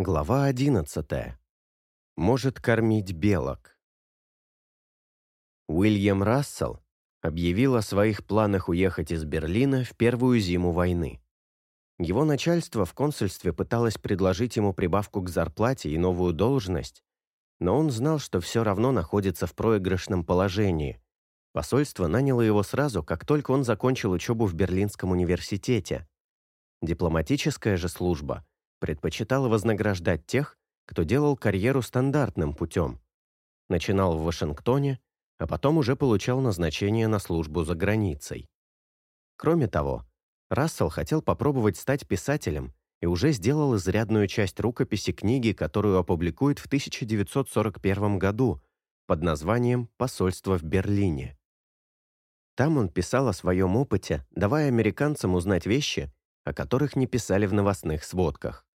Глава 11. Может кормить белок. Уильям Рассел объявил о своих планах уехать из Берлина в первую зиму войны. Его начальство в консульстве пыталось предложить ему прибавку к зарплате и новую должность, но он знал, что все равно находится в проигрышном положении. Посольство наняло его сразу, как только он закончил учебу в Берлинском университете. Дипломатическая же служба предпочитала вознаграждать тех, кто делал карьеру стандартным путем. Начинал в Вашингтоне, а потом уже получал назначение на службу за границей. Кроме того, Рассел хотел попробовать стать писателем и уже сделал изрядную часть рукописи книги, которую опубликует в 1941 году под названием «Посольство в Берлине». Там он писал о своем опыте, давая американцам узнать вещи, о которых не писали в новостных сводках.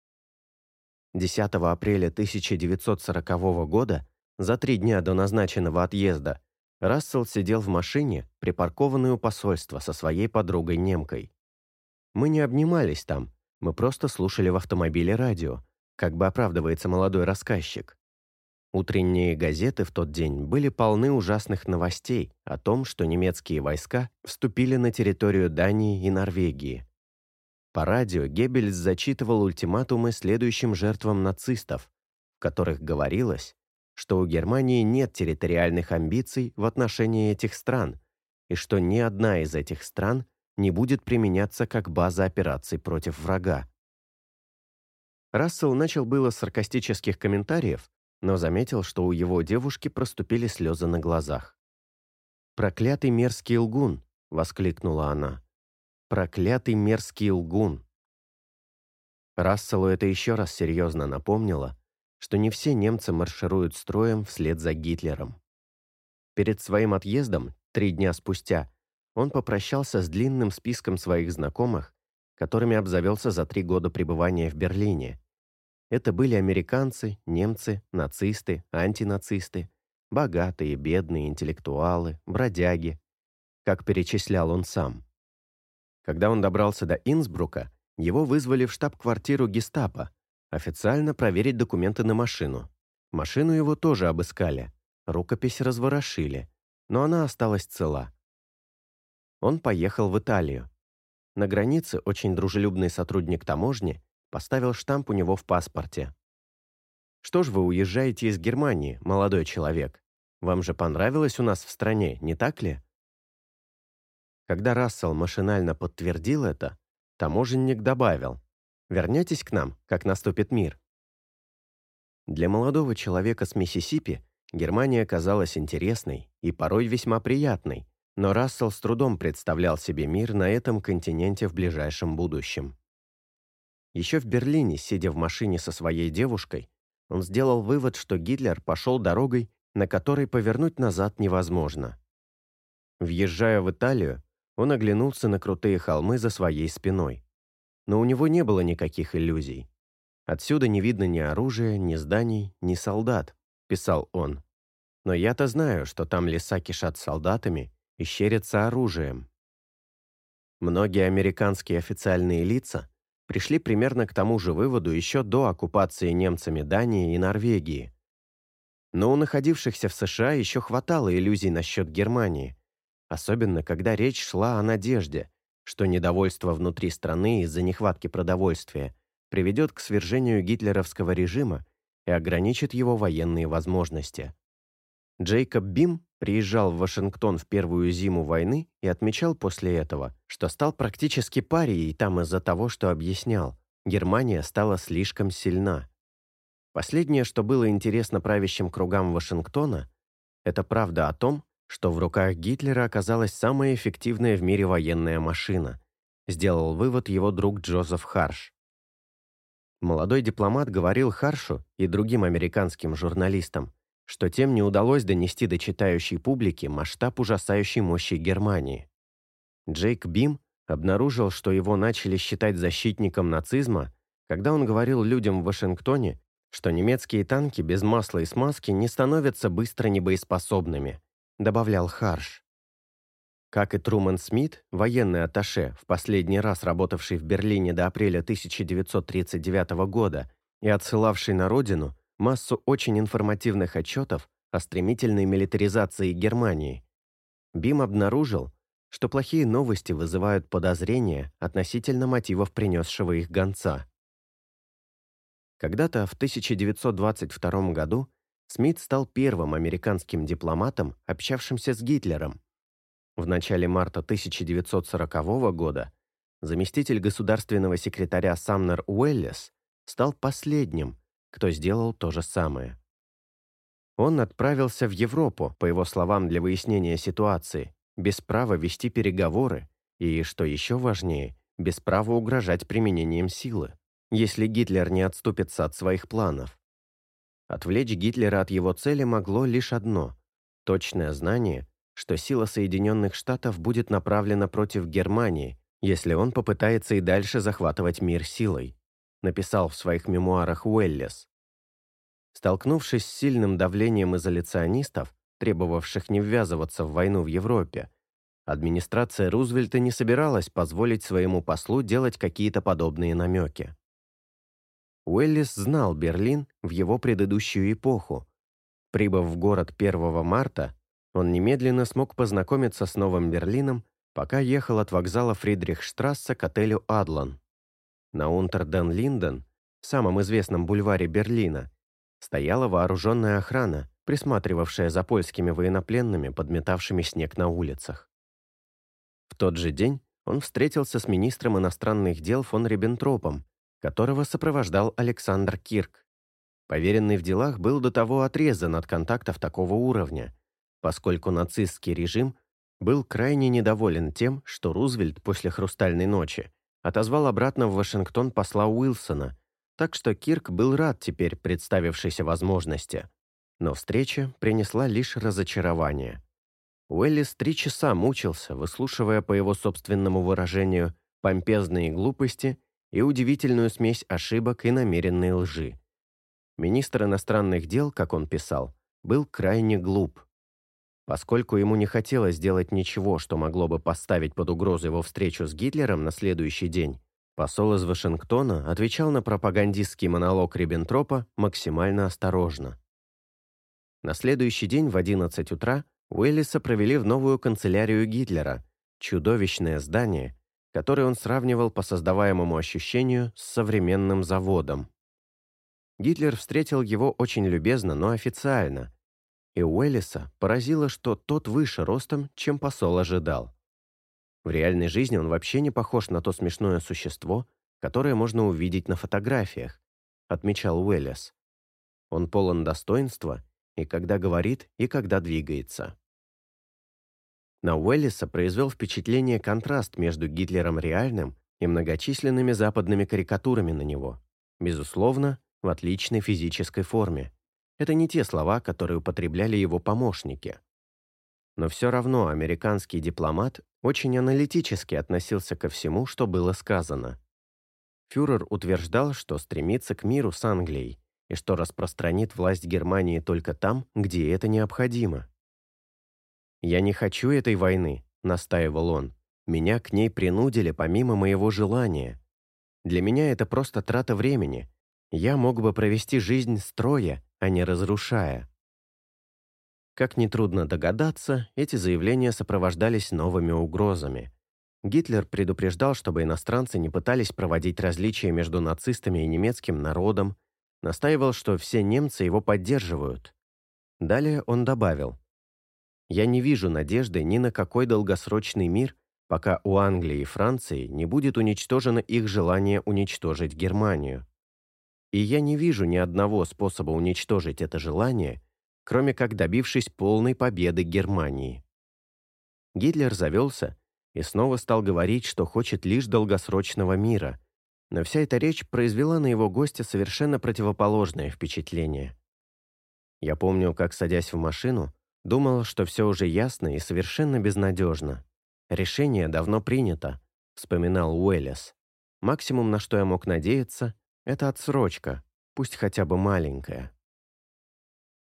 10 апреля 1940 года, за три дня до назначенного отъезда, Рассел сидел в машине, припаркованной у посольства со своей подругой-немкой. Мы не обнимались там, мы просто слушали в автомобиле радио, как бы оправдывается молодой рассказчик. Утренние газеты в тот день были полны ужасных новостей о том, что немецкие войска вступили на территорию Дании и Норвегии. По радио Геббельс зачитывал ультиматумы следующим жертвам нацистов, в которых говорилось, что у Германии нет территориальных амбиций в отношении этих стран и что ни одна из этих стран не будет применяться как база операций против врага. Рассел начал было с саркастических комментариев, но заметил, что у его девушки проступили слезы на глазах. «Проклятый мерзкий лгун!» — воскликнула она. Проклятый мерзкий лгун. Расселу это еще раз серьезно напомнило, что не все немцы маршируют строем вслед за Гитлером. Перед своим отъездом, три дня спустя, он попрощался с длинным списком своих знакомых, которыми обзавелся за три года пребывания в Берлине. Это были американцы, немцы, нацисты, антинацисты, богатые, бедные, интеллектуалы, бродяги, как перечислял он сам. Когда он добрался до Инсбрука, его вызвали в штаб-квартиру гестапо, официально проверить документы на машину. Машину его тоже обыскали, рукопись разворошили, но она осталась цела. Он поехал в Италию. На границе очень дружелюбный сотрудник таможни поставил штамп у него в паспорте. «Что ж вы уезжаете из Германии, молодой человек? Вам же понравилось у нас в стране, не так ли?» Когда Рассел машинально подтвердил это, таможенник добавил «Вернетесь к нам, как наступит мир». Для молодого человека с Миссисипи Германия казалась интересной и порой весьма приятной, но Рассел с трудом представлял себе мир на этом континенте в ближайшем будущем. Еще в Берлине, сидя в машине со своей девушкой, он сделал вывод, что Гитлер пошел дорогой, на которой повернуть назад невозможно. Въезжая в Италию, он оглянулся на крутые холмы за своей спиной. Но у него не было никаких иллюзий. «Отсюда не видно ни оружия, ни зданий, ни солдат», — писал он. «Но я-то знаю, что там леса кишат солдатами и щерятся оружием». Многие американские официальные лица пришли примерно к тому же выводу еще до оккупации немцами Дании и Норвегии. Но у находившихся в США еще хватало иллюзий насчет Германии – особенно когда речь шла о надежде, что недовольство внутри страны из-за нехватки продовольствия приведет к свержению гитлеровского режима и ограничит его военные возможности. Джейкоб Бим приезжал в Вашингтон в первую зиму войны и отмечал после этого, что стал практически парией там из-за того, что объяснял, Германия стала слишком сильна. Последнее, что было интересно правящим кругам Вашингтона, это правда о том, что в руках Гитлера оказалась самая эффективная в мире военная машина, сделал вывод его друг Джозеф Харш. Молодой дипломат говорил Харшу и другим американским журналистам, что тем не удалось донести до читающей публики масштаб ужасающей мощи Германии. Джейк Бим обнаружил, что его начали считать защитником нацизма, когда он говорил людям в Вашингтоне, что немецкие танки без масла и смазки не становятся быстро небоеспособными, добавлял Харш. Как и Труман Смит, военный атташе, в последний раз работавший в Берлине до апреля 1939 года и отсылавший на родину массу очень информативных отчетов о стремительной милитаризации Германии, Бим обнаружил, что плохие новости вызывают подозрения относительно мотивов принесшего их гонца. Когда-то в 1922 году Смит стал первым американским дипломатом, общавшимся с Гитлером. В начале марта 1940 года заместитель государственного секретаря Самнер Уэллес стал последним, кто сделал то же самое. Он отправился в Европу, по его словам, для выяснения ситуации, без права вести переговоры и, что еще важнее, без права угрожать применением силы, если Гитлер не отступится от своих планов. Отвлечь Гитлера от его цели могло лишь одно – точное знание, что сила Соединенных Штатов будет направлена против Германии, если он попытается и дальше захватывать мир силой, написал в своих мемуарах Уэллес. Столкнувшись с сильным давлением изоляционистов, требовавших не ввязываться в войну в Европе, администрация Рузвельта не собиралась позволить своему послу делать какие-то подобные намеки. Уэллис знал Берлин в его предыдущую эпоху. Прибыв в город 1 марта, он немедленно смог познакомиться с Новым Берлином, пока ехал от вокзала Фридрихштрассе к отелю «Адлан». На Унтерден-Линден, самом известном бульваре Берлина, стояла вооруженная охрана, присматривавшая за польскими военнопленными, подметавшими снег на улицах. В тот же день он встретился с министром иностранных дел фон Риббентропом, которого сопровождал Александр Кирк. Поверенный в делах был до того отрезан от контактов такого уровня, поскольку нацистский режим был крайне недоволен тем, что Рузвельт после «Хрустальной ночи» отозвал обратно в Вашингтон посла Уилсона, так что Кирк был рад теперь представившейся возможности. Но встреча принесла лишь разочарование. Уэллис три часа мучился, выслушивая, по его собственному выражению, помпезные глупости и удивительную смесь ошибок и намеренной лжи. Министр иностранных дел, как он писал, был крайне глуп. Поскольку ему не хотелось делать ничего, что могло бы поставить под угрозу его встречу с Гитлером на следующий день, посол из Вашингтона отвечал на пропагандистский монолог Риббентропа максимально осторожно. На следующий день в 11 утра Уэллиса провели в новую канцелярию Гитлера, чудовищное здание, который он сравнивал по создаваемому ощущению с современным заводом. Гитлер встретил его очень любезно, но официально, и Уэллиса поразило, что тот выше ростом, чем посол ожидал. В реальной жизни он вообще не похож на то смешное существо, которое можно увидеть на фотографиях, отмечал Уэллис. Он полон достоинства и когда говорит, и когда двигается. На Уэллиса произвел впечатление контраст между Гитлером реальным и многочисленными западными карикатурами на него. Безусловно, в отличной физической форме. Это не те слова, которые употребляли его помощники. Но все равно американский дипломат очень аналитически относился ко всему, что было сказано. Фюрер утверждал, что стремится к миру с Англией и что распространит власть Германии только там, где это необходимо. «Я не хочу этой войны», — настаивал он. «Меня к ней принудили помимо моего желания. Для меня это просто трата времени. Я мог бы провести жизнь строя, а не разрушая». Как нетрудно догадаться, эти заявления сопровождались новыми угрозами. Гитлер предупреждал, чтобы иностранцы не пытались проводить различия между нацистами и немецким народом, настаивал, что все немцы его поддерживают. Далее он добавил, я не вижу надежды ни на какой долгосрочный мир, пока у Англии и Франции не будет уничтожено их желание уничтожить Германию. И я не вижу ни одного способа уничтожить это желание, кроме как добившись полной победы Германии. Гитлер завелся и снова стал говорить, что хочет лишь долгосрочного мира, но вся эта речь произвела на его гостя совершенно противоположное впечатление. Я помню, как, садясь в машину, Думал, что все уже ясно и совершенно безнадежно. Решение давно принято, вспоминал Уэллес. Максимум, на что я мог надеяться, это отсрочка, пусть хотя бы маленькая.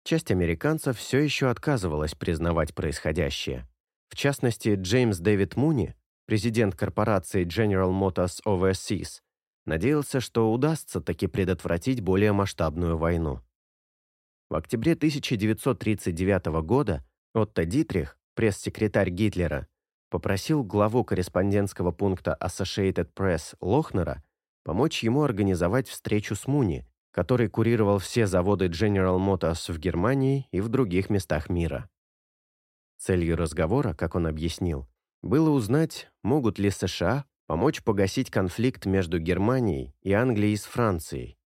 Часть американцев все еще отказывалась признавать происходящее. В частности, Джеймс Дэвид Муни, президент корпорации General Motors Overseas, надеялся, что удастся таки предотвратить более масштабную войну. В октябре 1939 года Отто Дитрих, пресс-секретарь Гитлера, попросил главу корреспондентского пункта Associated Press Лохнера помочь ему организовать встречу с Муни, который курировал все заводы General Motors в Германии и в других местах мира. Целью разговора, как он объяснил, было узнать, могут ли США помочь погасить конфликт между Германией и Англией с Францией.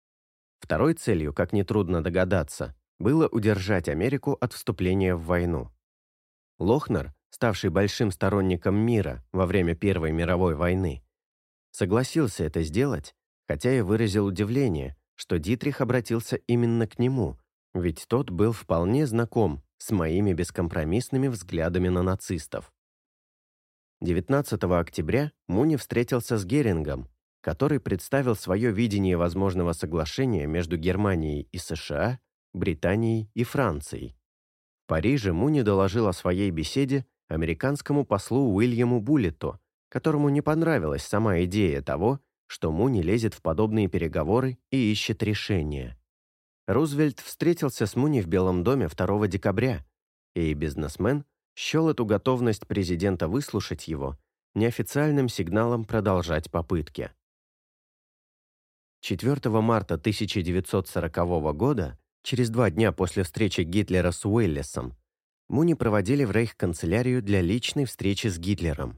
Второй целью, как нетрудно догадаться, было удержать Америку от вступления в войну. Лохнер, ставший большим сторонником мира во время Первой мировой войны, согласился это сделать, хотя и выразил удивление, что Дитрих обратился именно к нему, ведь тот был вполне знаком с моими бескомпромиссными взглядами на нацистов. 19 октября Муни встретился с Герингом, который представил свое видение возможного соглашения между Германией и США Британией и Францией. В Париже Муни доложил о своей беседе американскому послу Уильяму Буллету, которому не понравилась сама идея того, что Муни лезет в подобные переговоры и ищет решения. Рузвельт встретился с Муни в Белом доме 2 декабря, и бизнесмен счел эту готовность президента выслушать его неофициальным сигналом продолжать попытки. 4 марта 1940 года Через два дня после встречи Гитлера с Уэллисом Муни проводили в рейх-канцелярию для личной встречи с Гитлером.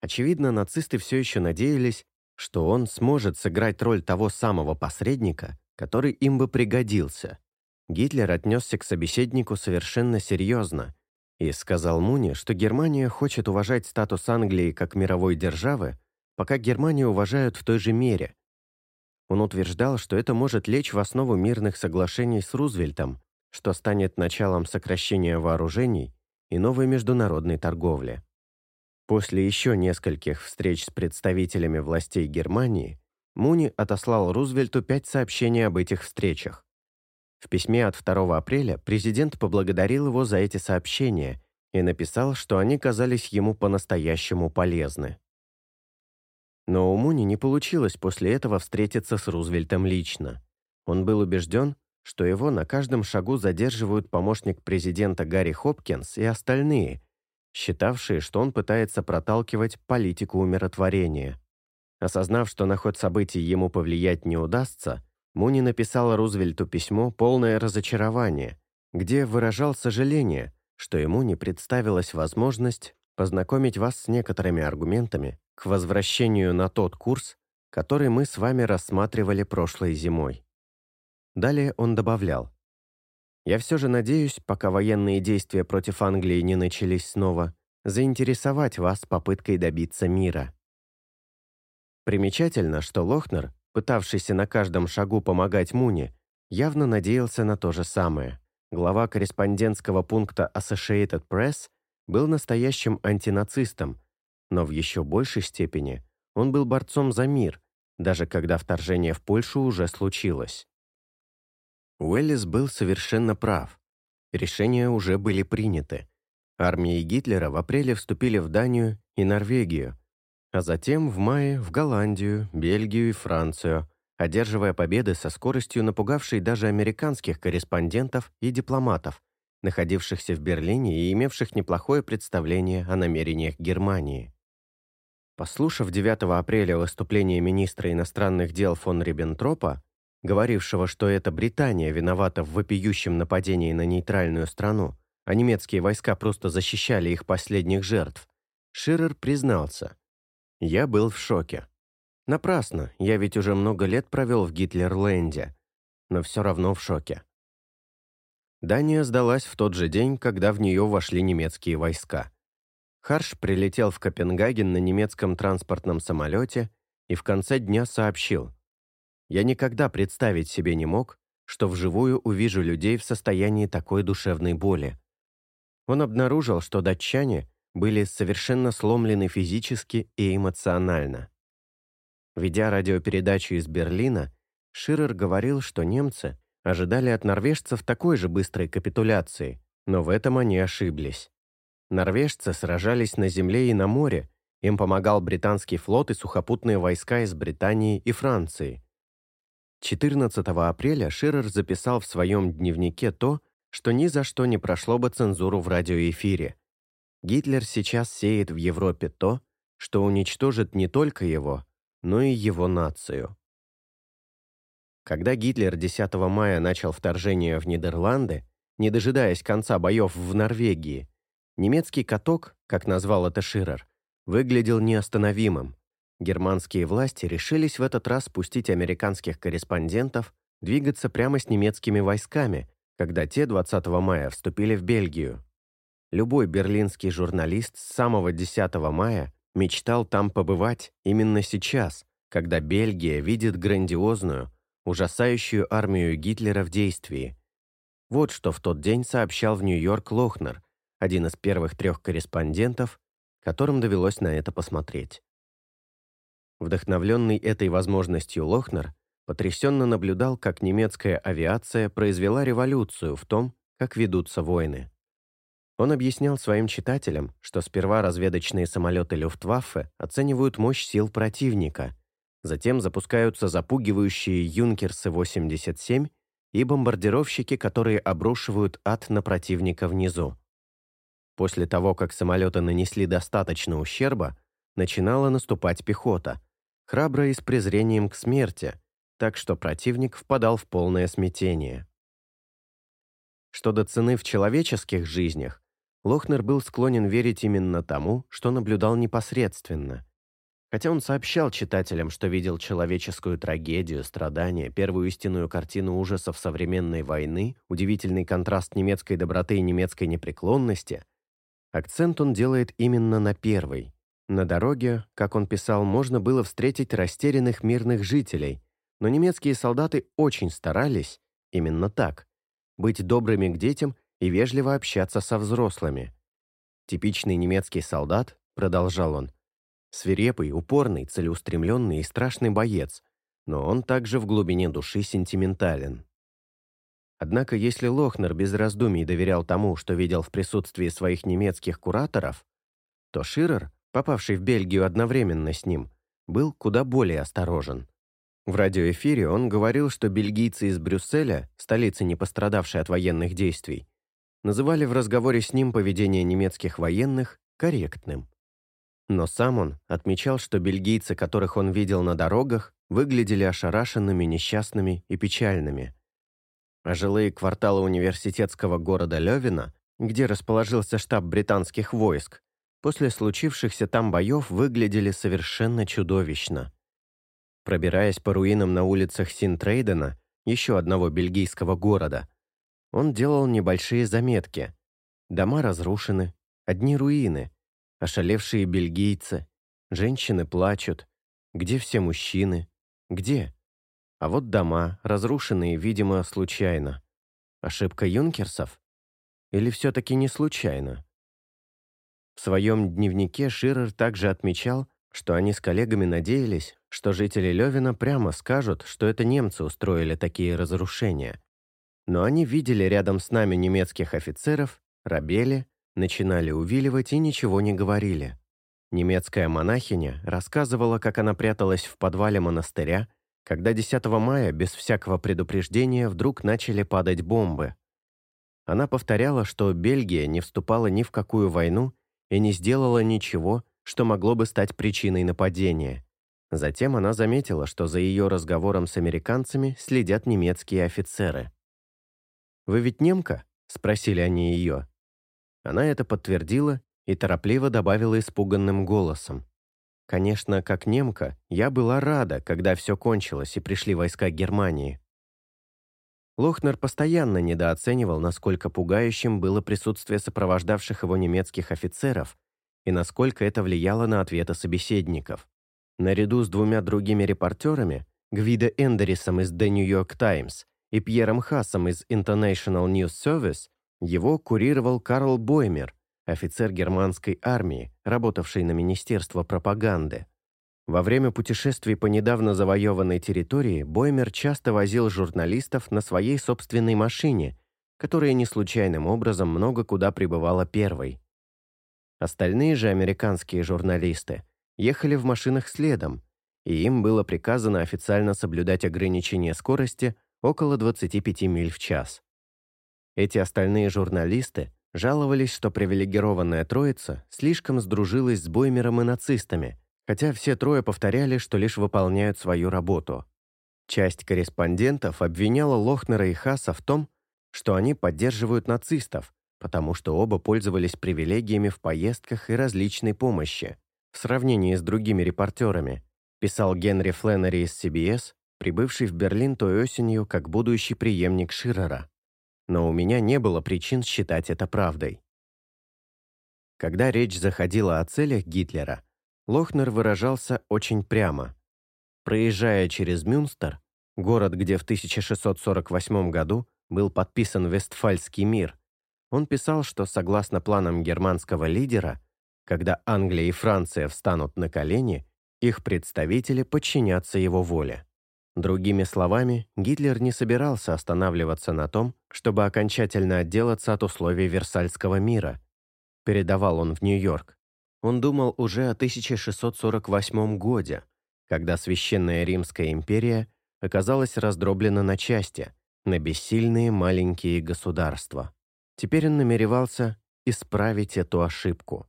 Очевидно, нацисты все еще надеялись, что он сможет сыграть роль того самого посредника, который им бы пригодился. Гитлер отнесся к собеседнику совершенно серьезно и сказал Муни, что Германия хочет уважать статус Англии как мировой державы, пока Германию уважают в той же мере, он утверждал, что это может лечь в основу мирных соглашений с Рузвельтом, что станет началом сокращения вооружений и новой международной торговли. После еще нескольких встреч с представителями властей Германии Муни отослал Рузвельту пять сообщений об этих встречах. В письме от 2 апреля президент поблагодарил его за эти сообщения и написал, что они казались ему по-настоящему полезны. Но у Муни не получилось после этого встретиться с Рузвельтом лично. Он был убежден, что его на каждом шагу задерживают помощник президента Гарри Хопкинс и остальные, считавшие, что он пытается проталкивать политику умиротворения. Осознав, что на ход событий ему повлиять не удастся, Муни написал Рузвельту письмо, полное разочарование, где выражал сожаление, что ему не представилась возможность познакомить вас с некоторыми аргументами, к возвращению на тот курс, который мы с вами рассматривали прошлой зимой. Далее он добавлял, «Я все же надеюсь, пока военные действия против Англии не начались снова, заинтересовать вас попыткой добиться мира». Примечательно, что Лохнер, пытавшийся на каждом шагу помогать Муне, явно надеялся на то же самое. Глава корреспондентского пункта Associated Press был настоящим антинацистом, но в еще большей степени он был борцом за мир, даже когда вторжение в Польшу уже случилось. Уэллис был совершенно прав. Решения уже были приняты. Армии Гитлера в апреле вступили в Данию и Норвегию, а затем в мае в Голландию, Бельгию и Францию, одерживая победы со скоростью, напугавшей даже американских корреспондентов и дипломатов, находившихся в Берлине и имевших неплохое представление о намерениях Германии. Послушав 9 апреля выступление министра иностранных дел фон Риббентропа, говорившего, что это Британия виновата в вопиющем нападении на нейтральную страну, а немецкие войска просто защищали их последних жертв, Ширер признался. «Я был в шоке. Напрасно, я ведь уже много лет провел в Гитлерленде, но все равно в шоке». Дания сдалась в тот же день, когда в нее вошли немецкие войска – Харш прилетел в Копенгаген на немецком транспортном самолете и в конце дня сообщил. «Я никогда представить себе не мог, что вживую увижу людей в состоянии такой душевной боли». Он обнаружил, что датчане были совершенно сломлены физически и эмоционально. Ведя радиопередачу из Берлина, Ширер говорил, что немцы ожидали от норвежцев такой же быстрой капитуляции, но в этом они ошиблись. Норвежцы сражались на земле и на море, Им помогал британский флот и сухопутные войска из Британии и Франции. 14 апреля Ширер записал в своем дневнике то, что ни за что не прошло бы цензуру в радиоэфире. Гитлер сейчас сеет в Европе то, что уничтожит не только его, но и его нацию. Когда Гитлер 10 мая начал вторжение в Нидерланды, не дожидаясь конца боев в Норвегии, немецкий каток, как назвал это Ширер, выглядел неостановимым. Германские власти решились в этот раз пустить американских корреспондентов двигаться прямо с немецкими войсками, когда те 20 мая вступили в Бельгию. Любой берлинский журналист с самого 10 мая мечтал там побывать именно сейчас, когда Бельгия видит грандиозную, ужасающую армию Гитлера в действии. Вот что в тот день сообщал в Нью-Йорк Лохнер, один из первых трех корреспондентов, которым довелось на это посмотреть. Вдохновленный этой возможностью Лохнер потрясенно наблюдал, как немецкая авиация произвела революцию в том, как ведутся войны. Он объяснял своим читателям, что сперва разведочные самолеты Люфтваффе оценивают мощь сил противника, затем запускаются запугивающие «Юнкерсы-87» и бомбардировщики, которые обрушивают ад на противника внизу. После того, как самолеты нанесли достаточно ущерба, начинала наступать пехота, храбро и с презрением к смерти, так что противник впадал в полное смятение. Что до цены в человеческих жизнях, Лохнер был склонен верить именно тому, что наблюдал непосредственно. Хотя он сообщал читателям, что видел человеческую трагедию, страдания, первую истинную картину ужасов современной войны, удивительный контраст немецкой доброты и немецкой непреклонности, акцент он делает именно на первой. На дороге, как он писал, можно было встретить растерянных мирных жителей, но немецкие солдаты очень старались, именно так, быть добрыми к детям и вежливо общаться со взрослыми. Типичный немецкий солдат, продолжал он, свирепый, упорный, целеустремленный и страшный боец, но он также в глубине души сентиментален. Однако если Лохнер без раздумий доверял тому, что видел в присутствии своих немецких кураторов, то Ширер, попавший в Бельгию одновременно с ним, был куда более осторожен. В радиоэфире он говорил, что бельгийцы из Брюсселя, столицы, не пострадавшей от военных действий, называли в разговоре с ним поведение немецких военных корректным. Но сам он отмечал, что бельгийцы, которых он видел на дорогах, выглядели ошарашенными, несчастными и печальными. А жилые кварталы университетского города Левина, где расположился штаб британских войск, после случившихся там боев выглядели совершенно чудовищно. Пробираясь по руинам на улицах Синтрейдена, еще одного бельгийского города, он делал небольшие заметки. Дома разрушены, одни руины, ошалевшие бельгийцы, женщины плачут. Где все мужчины? Где? А вот дома, разрушенные, видимо, случайно. Ошибка юнкерсов? Или все-таки не случайно? В своем дневнике Ширер также отмечал, что они с коллегами надеялись, что жители Левина прямо скажут, что это немцы устроили такие разрушения – но они видели рядом с нами немецких офицеров, рабели, начинали увиливать и ничего не говорили. Немецкая монахиня рассказывала, как она пряталась в подвале монастыря, когда 10 мая без всякого предупреждения вдруг начали падать бомбы. Она повторяла, что Бельгия не вступала ни в какую войну и не сделала ничего, что могло бы стать причиной нападения. Затем она заметила, что за ее разговором с американцами следят немецкие офицеры. «Вы ведь немка?» — спросили они ее. Она это подтвердила и торопливо добавила испуганным голосом. «Конечно, как немка, я была рада, когда все кончилось и пришли войска Германии». Лохнер постоянно недооценивал, насколько пугающим было присутствие сопровождавших его немецких офицеров и насколько это влияло на ответы собеседников. Наряду с двумя другими репортерами, Гвида Эндерисом из The New York Times и Пьером Хассом из International News Service, его курировал Карл Боймер, офицер германской армии, работавший на Министерство пропаганды. Во время путешествий по недавно завоеванной территории Боймер часто возил журналистов на своей собственной машине, которая не случайным образом много куда прибывала первой. Остальные же американские журналисты ехали в машинах следом, и им было приказано официально соблюдать ограничение скорости около 25 миль в час. Эти остальные журналисты жаловались, что привилегированная троица слишком сдружилась с Боймером и нацистами, хотя все трое повторяли, что лишь выполняют свою работу. Часть корреспондентов обвиняла Лохнера и Хаса в том, что они поддерживают нацистов, потому что оба пользовались привилегиями в поездках и различной помощи, в сравнении с другими репортерами, писал Генри Фленнери из CBS, прибывший в Берлин той осенью как будущий преемник Ширера. Но у меня не было причин считать это правдой. Когда речь заходила о целях Гитлера, Лохнер выражался очень прямо. Проезжая через Мюнстер, город, где в 1648 году был подписан Вестфальский мир, он писал, что согласно планам германского лидера, когда Англия и Франция встанут на колени, их представители подчинятся его воле. Другими словами, Гитлер не собирался останавливаться на том, чтобы окончательно отделаться от условий Версальского мира. Передавал он в Нью-Йорк. Он думал уже о 1648 годе, когда Священная Римская империя оказалась раздроблена на части, на бессильные маленькие государства. Теперь он намеревался исправить эту ошибку.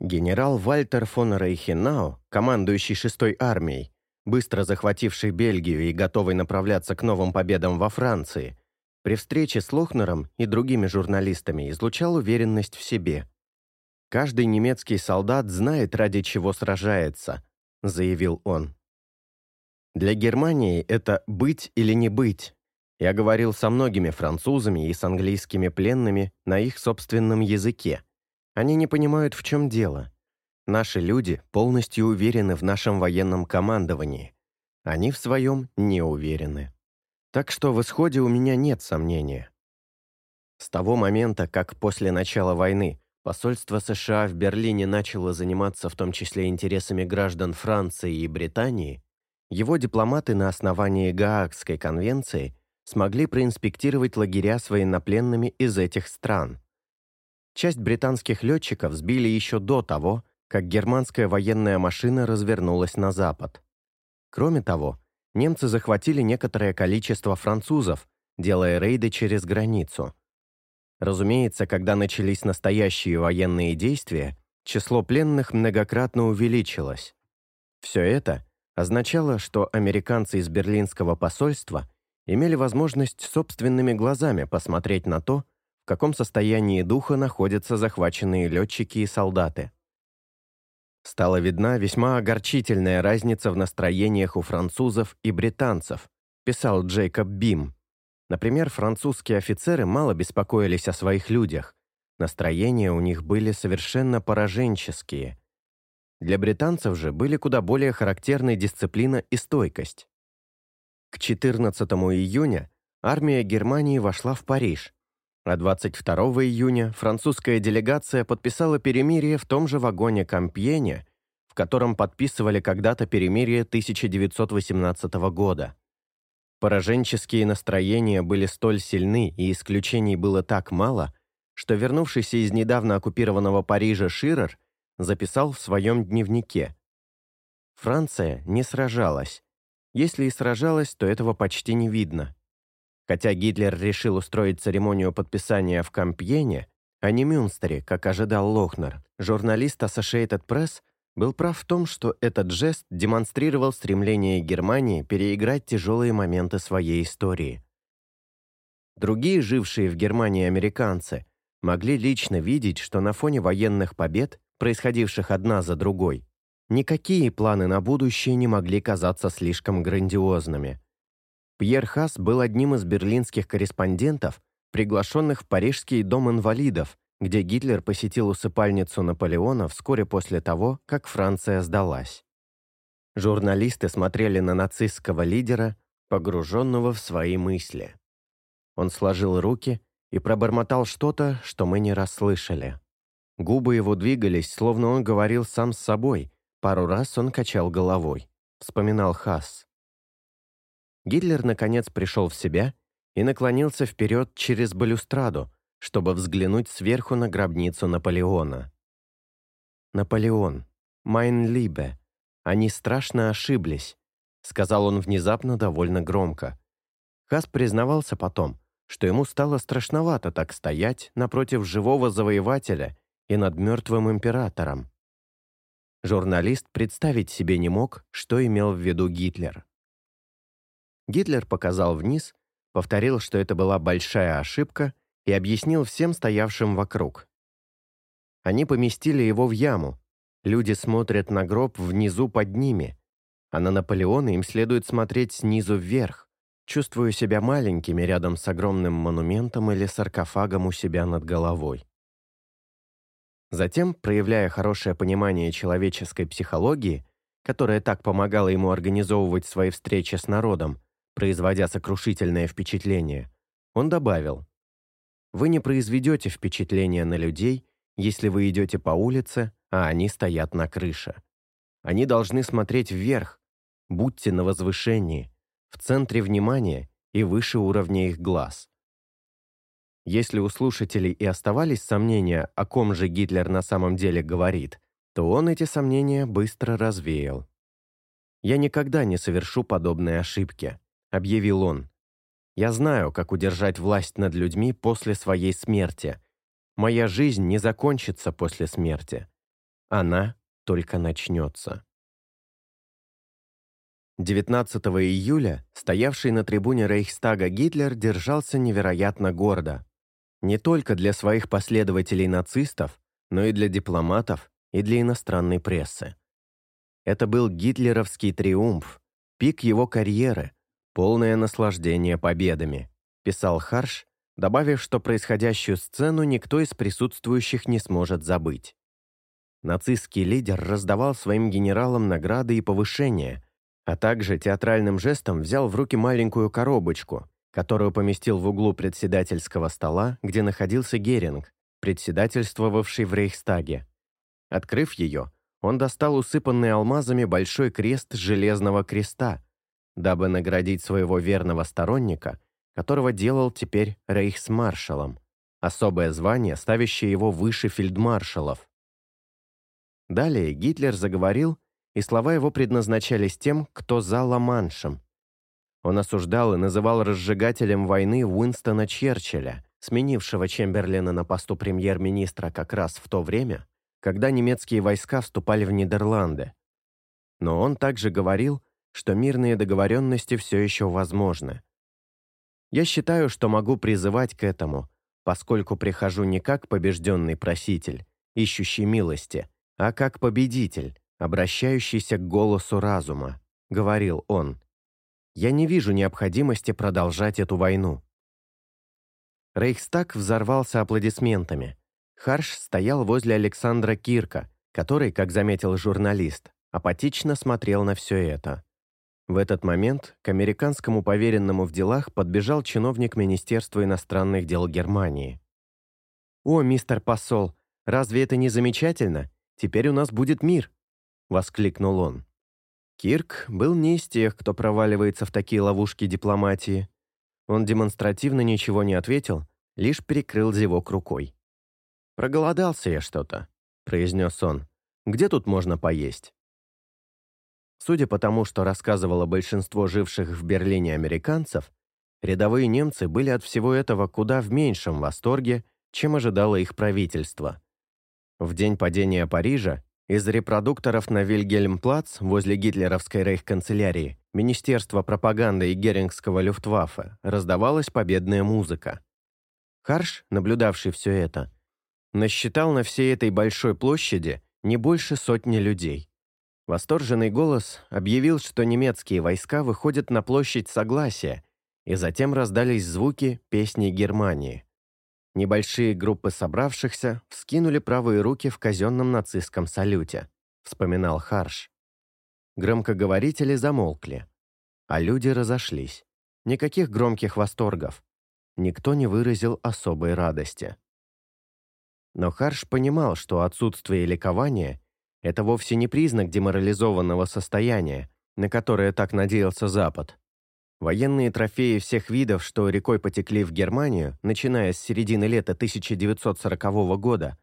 Генерал Вальтер фон Рейхенау, командующий шестой армией, быстро захвативший Бельгию и готовый направляться к новым победам во Франции, при встрече с Лохнером и другими журналистами излучал уверенность в себе. «Каждый немецкий солдат знает, ради чего сражается», — заявил он. «Для Германии это «быть или не быть». Я говорил со многими французами и с английскими пленными на их собственном языке. Они не понимают, в чем дело. Наши люди полностью уверены в нашем военном командовании. Они в своем не уверены. Так что в исходе у меня нет сомнения. С того момента, как после начала войны посольство США в Берлине начало заниматься в том числе интересами граждан Франции и Британии, его дипломаты на основании Гаагской конвенции смогли проинспектировать лагеря с военнопленными из этих стран. Часть британских летчиков сбили еще до того, как германская военная машина развернулась на запад. Кроме того, немцы захватили некоторое количество французов, делая рейды через границу. Разумеется, когда начались настоящие военные действия, число пленных многократно увеличилось. Все это означало, что американцы из берлинского посольства имели возможность собственными глазами посмотреть на то, в каком состоянии духа находятся захваченные летчики и солдаты. Стала видна весьма огорчительная разница в настроениях у французов и британцев, писал Джейкоб Бим. Например, французские офицеры мало беспокоились о своих людях. Настроения у них были совершенно пораженческие. Для британцев же были куда более характерны дисциплина и стойкость. К 14 июня армия Германии вошла в Париж, а 22 июня французская делегация подписала перемирие в том же вагоне Кампьене, в котором подписывали когда-то перемирие 1918 года. Пораженческие настроения были столь сильны и исключений было так мало, что вернувшийся из недавно оккупированного Парижа Ширер записал в своем дневнике. Франция не сражалась. Если и сражалась, то этого почти не видно. Хотя Гитлер решил устроить церемонию подписания в Кампьене, а не Мюнстере, как ожидал Лохнер, журналист Associated Press был прав в том, что этот жест демонстрировал стремление Германии переиграть тяжелые моменты своей истории. Другие жившие в Германии американцы могли лично видеть, что на фоне военных побед, происходивших одна за другой, никакие планы на будущее не могли казаться слишком грандиозными – Пьер Хас был одним из берлинских корреспондентов, приглашенных в Парижский дом инвалидов, где Гитлер посетил усыпальницу Наполеона вскоре после того, как Франция сдалась. Журналисты смотрели на нацистского лидера, погруженного в свои мысли. Он сложил руки и пробормотал что-то, что мы не расслышали. Губы его двигались, словно он говорил сам с собой. Пару раз он качал головой. Вспоминал Хас. Гитлер, наконец, пришел в себя и наклонился вперед через балюстраду, чтобы взглянуть сверху на гробницу Наполеона. Наполеон. «Mein Liebe». Они страшно ошиблись, сказал он внезапно довольно громко. Хас признавался потом, что ему стало страшновато так стоять напротив живого завоевателя и над мертвым императором. Журналист представить себе не мог, что имел в виду Гитлер. Гитлер показал вниз, повторил, что это была большая ошибка, и объяснил всем стоявшим вокруг. Они поместили его в яму. Люди смотрят на гроб внизу под ними, а на Наполеона им следует смотреть снизу вверх. Чувствую себя маленькими рядом с огромным монументом или саркофагом у себя над головой. Затем, проявляя хорошее понимание человеческой психологии, которая так помогала ему организовывать свои встречи с народом, производя сокрушительное впечатление, он добавил, «Вы не произведете впечатление на людей, если вы идете по улице, а они стоят на крыше. Они должны смотреть вверх, будьте на возвышении, в центре внимания и выше уровня их глаз. Если у слушателей и оставались сомнения, о ком же Гитлер на самом деле говорит, то он эти сомнения быстро развеял. «Я никогда не совершу подобной ошибки», — объявил он. «Я знаю, как удержать власть над людьми после своей смерти. Моя жизнь не закончится после смерти. Она только начнется». 19 июля стоявший на трибуне Рейхстага Гитлер держался невероятно гордо. Не только для своих последователей нацистов, но и для дипломатов и для иностранной прессы. Это был гитлеровский триумф, пик его карьеры, полное наслаждение победами, писал Харш, добавив, что происходящую сцену никто из присутствующих не сможет забыть. Нацистский лидер раздавал своим генералам награды и повышения – а также театральным жестом взял в руки маленькую коробочку, которую поместил в углу председательского стола, где находился Геринг, председательствовавший в Рейхстаге. Открыв ее, он достал усыпанный алмазами большой крест Железного Креста, дабы наградить своего верного сторонника, которого делал теперь рейхсмаршалом, особое звание, ставящее его выше фельдмаршалов. Далее Гитлер заговорил и слова его предназначались тем, кто за Ла-Маншем. Он осуждал и называл разжигателем войны Уинстона Черчилля, сменившего Чемберлина на посту премьер-министра как раз в то время, когда немецкие войска вступали в Нидерланды. Но он также говорил, что мирные договоренности все еще возможны. Я считаю, что могу призывать к этому, поскольку прихожу не как побежденный проситель, ищущий милости, а как победитель, обращающийся к голосу разума, говорил он. «Я не вижу необходимости продолжать эту войну». Рейхстаг взорвался аплодисментами. Харш стоял возле Александра Кирка, который, как заметил журналист, апатично смотрел на все это. В этот момент к американскому поверенному в делах подбежал чиновник Министерства иностранных дел Германии. «О, мистер посол, разве это не замечательно? Теперь у нас будет мир», воскликнул он. Кирк был не из тех, кто проваливается в такие ловушки дипломатии. Он демонстративно ничего не ответил, лишь перекрыл зевок рукой. «Проголодался я что-то», — произнес он. «Где тут можно поесть?» Судя по тому, что рассказывало большинство живших в Берлине американцев, рядовые немцы были от всего этого куда в меньшем восторге, чем ожидало их правительство. В день падения Парижа из репродукторов на Вильгельмплац возле гитлеровской рейхканцелярии, Министерства пропаганды и Герингского люфтваффе раздавалась победная музыка. Харш, наблюдавший все это, насчитал на всей этой большой площади не больше сотни людей. Восторженный голос объявил, что немецкие войска выходят на площадь Согласия, и затем раздались звуки песни Германии. Небольшие группы собравшихся вскинули правые руки в казенном нацистском салюте, вспоминал Харш. Громкоговорители замолкли, а люди разошлись. Никаких громких восторгов. Никто не выразил особой радости. Но Харш понимал, что отсутствие ликования – это вовсе не признак деморализованного состояния, на которое так надеялся Запад. Военные трофеи всех видов, что рекой потекли в Германию, начиная с середины лета 1940 года,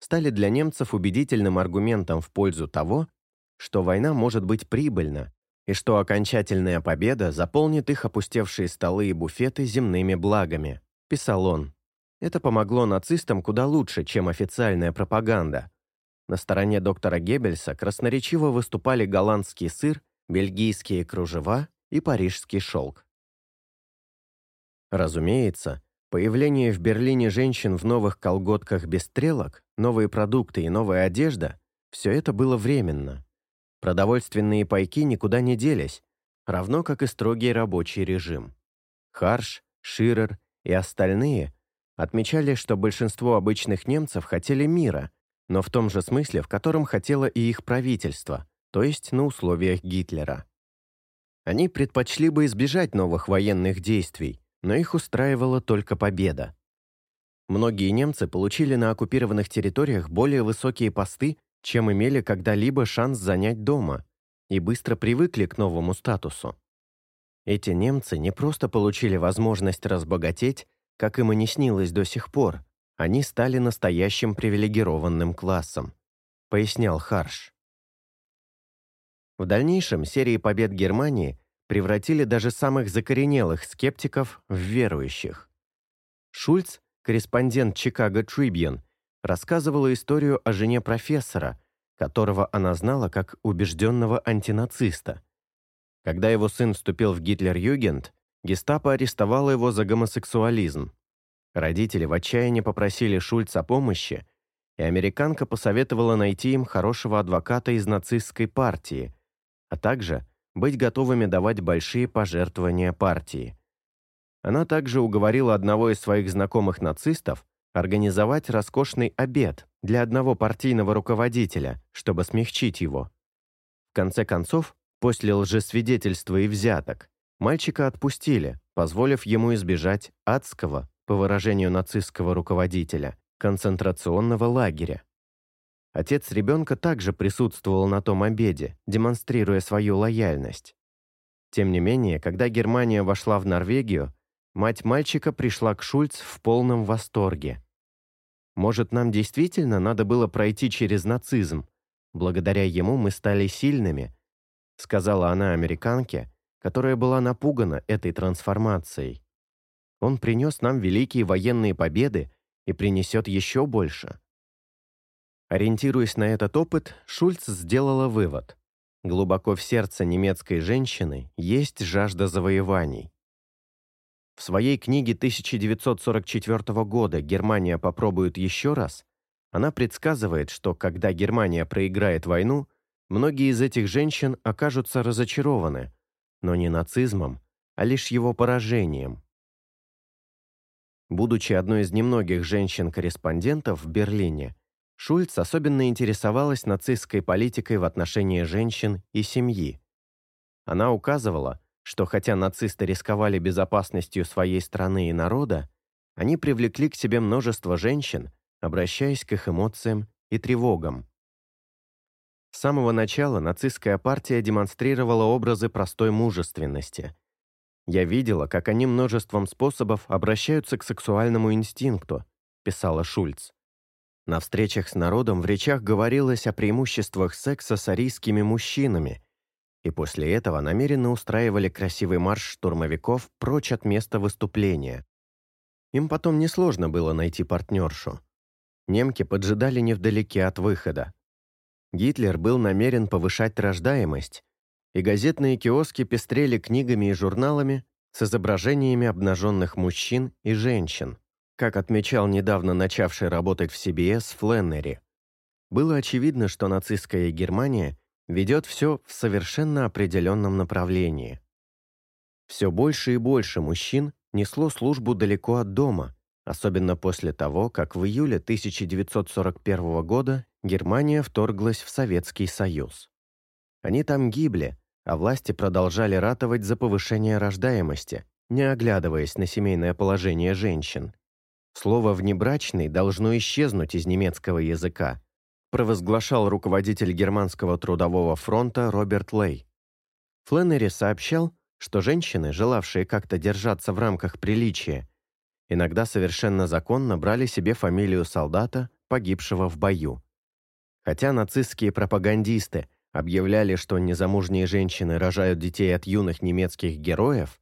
стали для немцев убедительным аргументом в пользу того, что война может быть прибыльна, и что окончательная победа заполнит их опустевшие столы и буфеты земными благами, писал он. Это помогло нацистам куда лучше, чем официальная пропаганда. На стороне доктора Геббельса красноречиво выступали голландский сыр, бельгийские кружева и парижский шелк. Разумеется, появление в Берлине женщин в новых колготках без стрелок, новые продукты и новая одежда – все это было временно. Продовольственные пайки никуда не делись, равно как и строгий рабочий режим. Харш, Ширер и остальные отмечали, что большинство обычных немцев хотели мира, но в том же смысле, в котором хотело и их правительство, то есть на условиях Гитлера. Они предпочли бы избежать новых военных действий, но их устраивала только победа. Многие немцы получили на оккупированных территориях более высокие посты чем имели когда-либо шанс занять дома, и быстро привыкли к новому статусу. Эти немцы не просто получили возможность разбогатеть, как им и не снилось до сих пор, они стали настоящим привилегированным классом, пояснял Харш. В дальнейшем серии побед Германии превратили даже самых закоренелых скептиков в верующих. Шульц, корреспондент Chicago Tribune, рассказывала историю о жене профессора, которого она знала как убежденного антинациста. Когда его сын вступил в Гитлер-Югент, гестапо арестовало его за гомосексуализм. Родители в отчаянии попросили Шульца о помощи, и американка посоветовала найти им хорошего адвоката из нацистской партии, а также быть готовыми давать большие пожертвования партии. Она также уговорила одного из своих знакомых нацистов организовать роскошный обед для одного партийного руководителя, чтобы смягчить его. В конце концов, после лжесвидетельства и взяток, мальчика отпустили, позволив ему избежать адского, по выражению нацистского руководителя, концентрационного лагеря. Отец ребенка также присутствовал на том обеде, демонстрируя свою лояльность. Тем не менее, когда Германия вошла в Норвегию, Мать мальчика пришла к Шульц в полном восторге. «Может, нам действительно надо было пройти через нацизм? Благодаря ему мы стали сильными», сказала она американке, которая была напугана этой трансформацией. «Он принес нам великие военные победы и принесет еще больше». Ориентируясь на этот опыт, Шульц сделала вывод. Глубоко в сердце немецкой женщины есть жажда завоеваний. В своей книге 1944 года «Германия попробует еще раз» она предсказывает, что когда Германия проиграет войну, многие из этих женщин окажутся разочарованы, но не нацизмом, а лишь его поражением. Будучи одной из немногих женщин-корреспондентов в Берлине, Шульц особенно интересовалась нацистской политикой в отношении женщин и семьи. Она указывала, что хотя нацисты рисковали безопасностью своей страны и народа, они привлекли к себе множество женщин, обращаясь к их эмоциям и тревогам. С самого начала нацистская партия демонстрировала образы простой мужественности. «Я видела, как они множеством способов обращаются к сексуальному инстинкту», писала Шульц. На встречах с народом в речах говорилось о преимуществах секса с арийскими мужчинами и после этого намеренно устраивали красивый марш штурмовиков прочь от места выступления. Им потом несложно было найти партнершу. Немки поджидали невдалеке от выхода. Гитлер был намерен повышать рождаемость, и газетные киоски пестрели книгами и журналами с изображениями обнаженных мужчин и женщин, как отмечал недавно начавший работать в CBS Фленнери. Было очевидно, что нацистская Германия ведет все в совершенно определенном направлении. Все больше и больше мужчин несло службу далеко от дома, особенно после того, как в июле 1941 года Германия вторглась в Советский Союз. Они там гибли, а власти продолжали ратовать за повышение рождаемости, не оглядываясь на семейное положение женщин. Слово «внебрачный» должно исчезнуть из немецкого языка, провозглашал руководитель Германского трудового фронта Роберт Лей. Фленнери сообщал, что женщины, желавшие как-то держаться в рамках приличия, иногда совершенно законно брали себе фамилию солдата погибшего в бою. Хотя нацистские пропагандисты объявляли, что незамужние женщины рожают детей от юных немецких героев,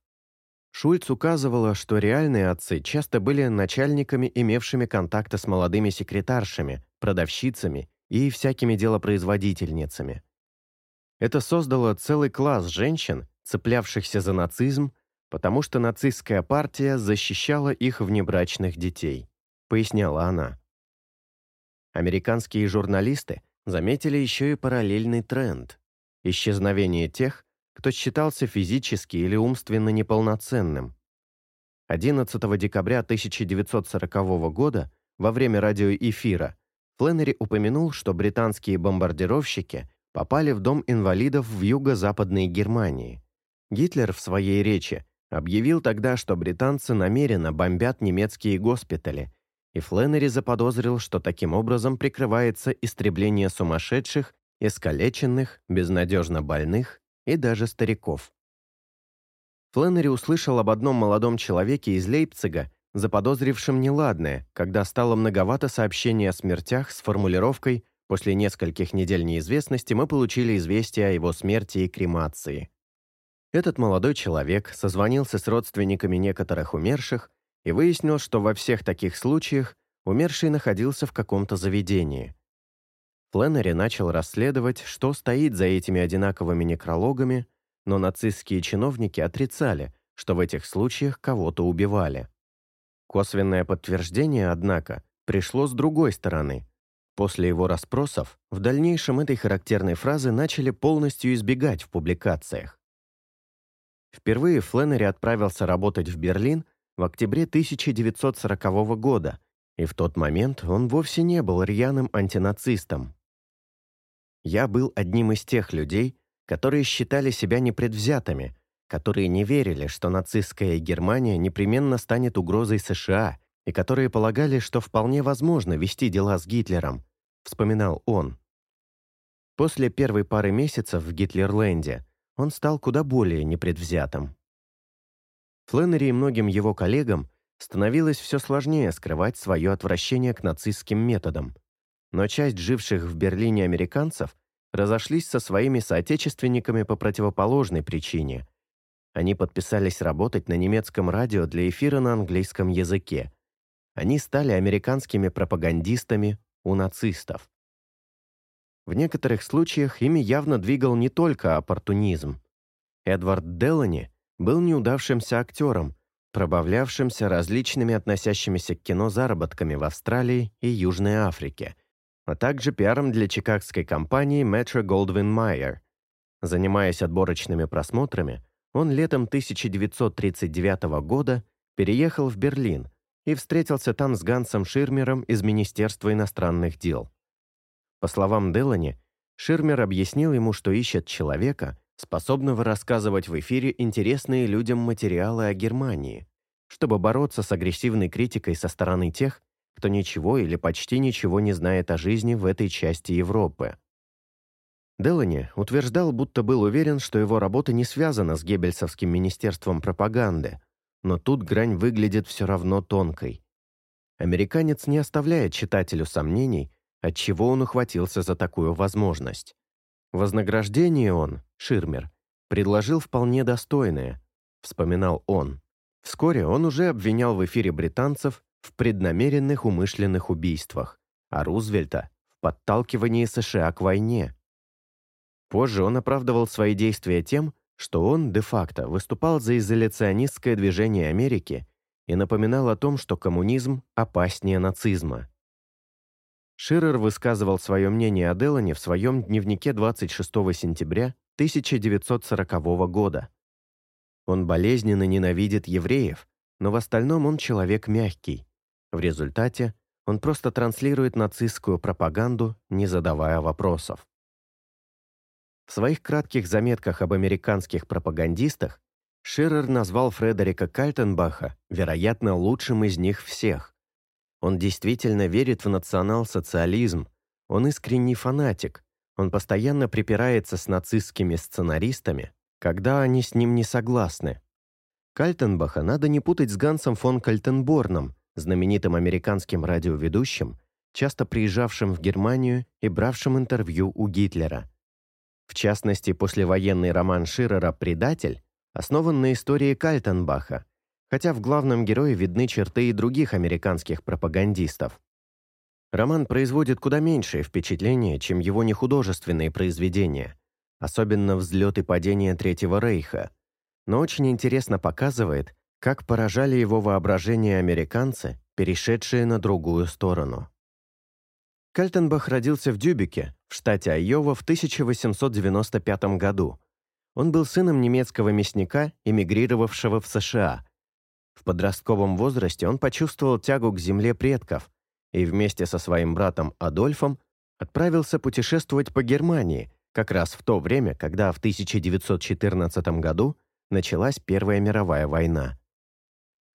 Шульц указывала, что реальные отцы часто были начальниками, имевшими контакты с молодыми секретаршами, продавщицами и всякими делопроизводительницами. Это создало целый класс женщин, цеплявшихся за нацизм, потому что нацистская партия защищала их внебрачных детей, поясняла она. Американские журналисты заметили еще и параллельный тренд – исчезновение тех, кто считался физически или умственно неполноценным. 11 декабря 1940 года во время радиоэфира Фленнери упомянул, что британские бомбардировщики попали в дом инвалидов в юго-западной Германии. Гитлер в своей речи объявил тогда, что британцы намеренно бомбят немецкие госпитали, и Фленнери заподозрил, что таким образом прикрывается истребление сумасшедших, искалеченных, безнадежно больных и даже стариков. Фленнери услышал об одном молодом человеке из Лейпцига, заподозрившем неладное, когда стало многовато сообщений о смертях с формулировкой «После нескольких недель неизвестности мы получили известие о его смерти и кремации». Этот молодой человек созвонился с родственниками некоторых умерших и выяснил, что во всех таких случаях умерший находился в каком-то заведении. Фленнери начал расследовать, что стоит за этими одинаковыми некрологами, но нацистские чиновники отрицали, что в этих случаях кого-то убивали. Косвенное подтверждение, однако, пришло с другой стороны. После его расспросов в дальнейшем этой характерной фразы начали полностью избегать в публикациях. Впервые Фленнери отправился работать в Берлин в октябре 1940 года, и в тот момент он вовсе не был рьяным антинацистом. Я был одним из тех людей, которые считали себя непредвзятыми, которые не верили, что нацистская Германия непременно станет угрозой США, и которые полагали, что вполне возможно вести дела с Гитлером, вспоминал он. После первой пары месяцев в Гитлерленде он стал куда более непредвзятым. Фленнери и многим его коллегам становилось все сложнее скрывать свое отвращение к нацистским методам – но часть живших в Берлине американцев разошлись со своими соотечественниками по противоположной причине. Они подписались работать на немецком радио для эфира на английском языке. Они стали американскими пропагандистами у нацистов. В некоторых случаях ими явно двигал не только оппортунизм. Эдвард Делани был неудавшимся актером, пробавлявшимся различными относящимися к кино заработками в Австралии и Южной Африке – а также пиаром для чикагской компании Metro Goldwyn Mayer. Занимаясь отборочными просмотрами, он летом 1939 года переехал в Берлин и встретился там с Гансом Ширмером из Министерства иностранных дел. По словам Делани, Ширмер объяснил ему, что ищет человека, способного рассказывать в эфире интересные людям материалы о Германии, чтобы бороться с агрессивной критикой со стороны тех, кто ничего или почти ничего не знает о жизни в этой части Европы. Делани утверждал, будто был уверен, что его работа не связана с Геббельсовским министерством пропаганды, но тут грань выглядит все равно тонкой. Американец не оставляет читателю сомнений, от чего он ухватился за такую возможность. Вознаграждение он, Ширмер, предложил вполне достойное, вспоминал он. Вскоре он уже обвинял в эфире британцев в преднамеренных умышленных убийствах, а Рузвельта – в подталкивании США к войне. Позже он оправдывал свои действия тем, что он де-факто выступал за изоляционистское движение Америки и напоминал о том, что коммунизм опаснее нацизма. Ширер высказывал свое мнение о Делане в своем дневнике 26 сентября 1940 года. Он болезненно ненавидит евреев, но в остальном он человек мягкий. В результате он просто транслирует нацистскую пропаганду, не задавая вопросов. В своих кратких заметках об американских пропагандистах Ширер назвал Фредерика Кальтенбаха, вероятно, лучшим из них всех. Он действительно верит в национал-социализм, он искренний фанатик, он постоянно припирается с нацистскими сценаристами, когда они с ним не согласны. Кальтенбаха надо не путать с Гансом фон Кальтенборном, знаменитым американским радиоведущим, часто приезжавшим в Германию и бравшим интервью у Гитлера. В частности, послевоенный роман Ширера «Предатель» основан на истории Кальтенбаха, хотя в главном герое видны черты и других американских пропагандистов. Роман производит куда меньшее впечатление, чем его нехудожественные произведения, особенно «Взлет и падение Третьего Рейха», но очень интересно показывает, как поражали его воображение американцы, перешедшие на другую сторону. Кальтенбах родился в Дюбике, в штате Айова, в 1895 году. Он был сыном немецкого мясника, эмигрировавшего в США. В подростковом возрасте он почувствовал тягу к земле предков и вместе со своим братом Адольфом отправился путешествовать по Германии, как раз в то время, когда в 1914 году началась Первая мировая война.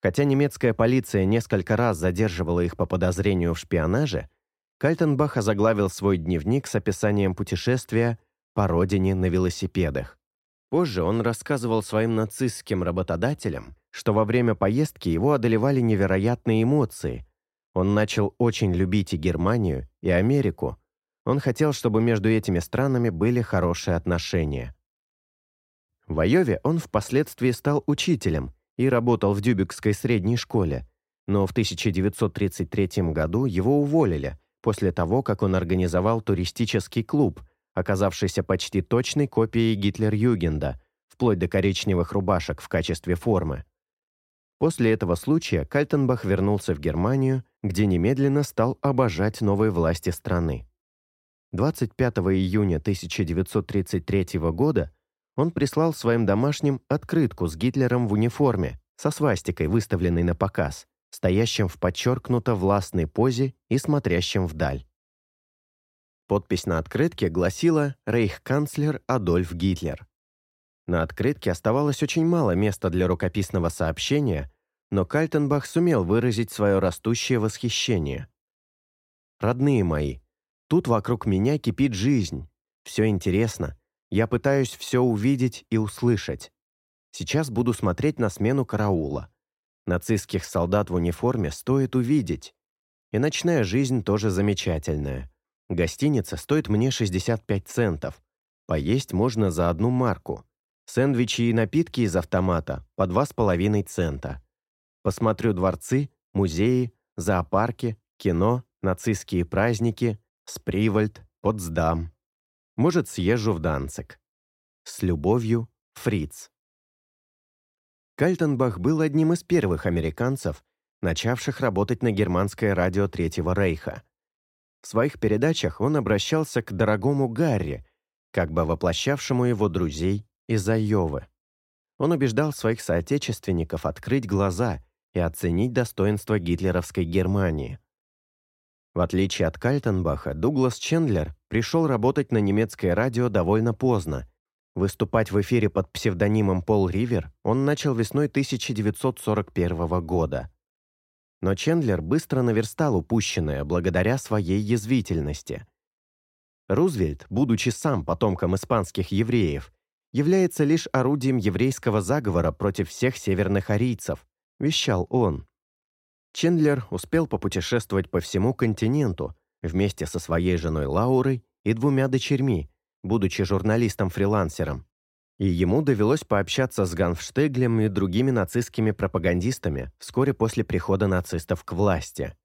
Хотя немецкая полиция несколько раз задерживала их по подозрению в шпионаже, Кальтенбах озаглавил свой дневник с описанием путешествия по родине на велосипедах. Позже он рассказывал своим нацистским работодателям, что во время поездки его одолевали невероятные эмоции. Он начал очень любить и Германию, и Америку. Он хотел, чтобы между этими странами были хорошие отношения. В Айове он впоследствии стал учителем и работал в Дюбекской средней школе, но в 1933 году его уволили после того, как он организовал туристический клуб, оказавшийся почти точной копией Гитлер-Югенда, вплоть до коричневых рубашек в качестве формы. После этого случая Кальтенбах вернулся в Германию, где немедленно стал обожать новые власти страны. 25 июня 1933 года он прислал своим домашним открытку с Гитлером в униформе, со свастикой, выставленной на показ, стоящим в подчеркнуто властной позе и смотрящим вдаль. Подпись на открытке гласила «Рейхканцлер Адольф Гитлер». На открытке оставалось очень мало места для рукописного сообщения, но Кальтенбах сумел выразить свое растущее восхищение. «Родные мои, тут вокруг меня кипит жизнь. Все интересно. Я пытаюсь все увидеть и услышать. Сейчас буду смотреть на смену караула. Нацистских солдат в униформе стоит увидеть. И ночная жизнь тоже замечательная. Гостиница стоит мне 65 центов. Поесть можно за одну марку. Сэндвичи и напитки из автомата по 2,5 цента. Посмотрю дворцы, музеи, зоопарки, кино, нацистские праздники, Спривальд, Потсдам. Может, съезжу в Данцик. С любовью, Фриц. Кальтенбах был одним из первых американцев, начавших работать на германское радио Третьего Рейха. В своих передачах он обращался к дорогому Гарри, как бы воплощавшему его друзей из Айовы. Он убеждал своих соотечественников открыть глаза и оценить достоинство гитлеровской Германии. В отличие от Кальтенбаха, Дуглас Чендлер пришел работать на немецкое радио довольно поздно. Выступать в эфире под псевдонимом Пол Ривер он начал весной 1941 года. Но Чендлер быстро наверстал упущенное благодаря своей язвительности. Рузвельт, будучи сам потомком испанских евреев, является лишь орудием еврейского заговора против всех северных арийцев, вещал он. Чендлер успел попутешествовать по всему континенту вместе со своей женой Лаурой и двумя дочерьми, будучи журналистом-фрилансером. И ему довелось пообщаться с Ганфштеглем и другими нацистскими пропагандистами вскоре после прихода нацистов к власти.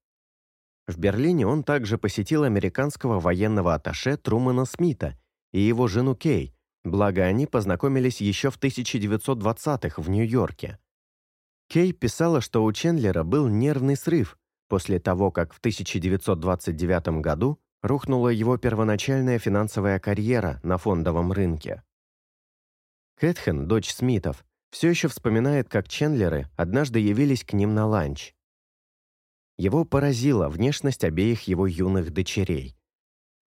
В Берлине он также посетил американского военного атташе Трумана Смита и его жену Кей, благо они познакомились еще в 1920-х в Нью-Йорке. Кей писала, что у Чендлера был нервный срыв после того, как в 1929 году рухнула его первоначальная финансовая карьера на фондовом рынке. Кэтхен, дочь Смитов, все еще вспоминает, как Чендлеры однажды явились к ним на ланч. Его поразила внешность обеих его юных дочерей.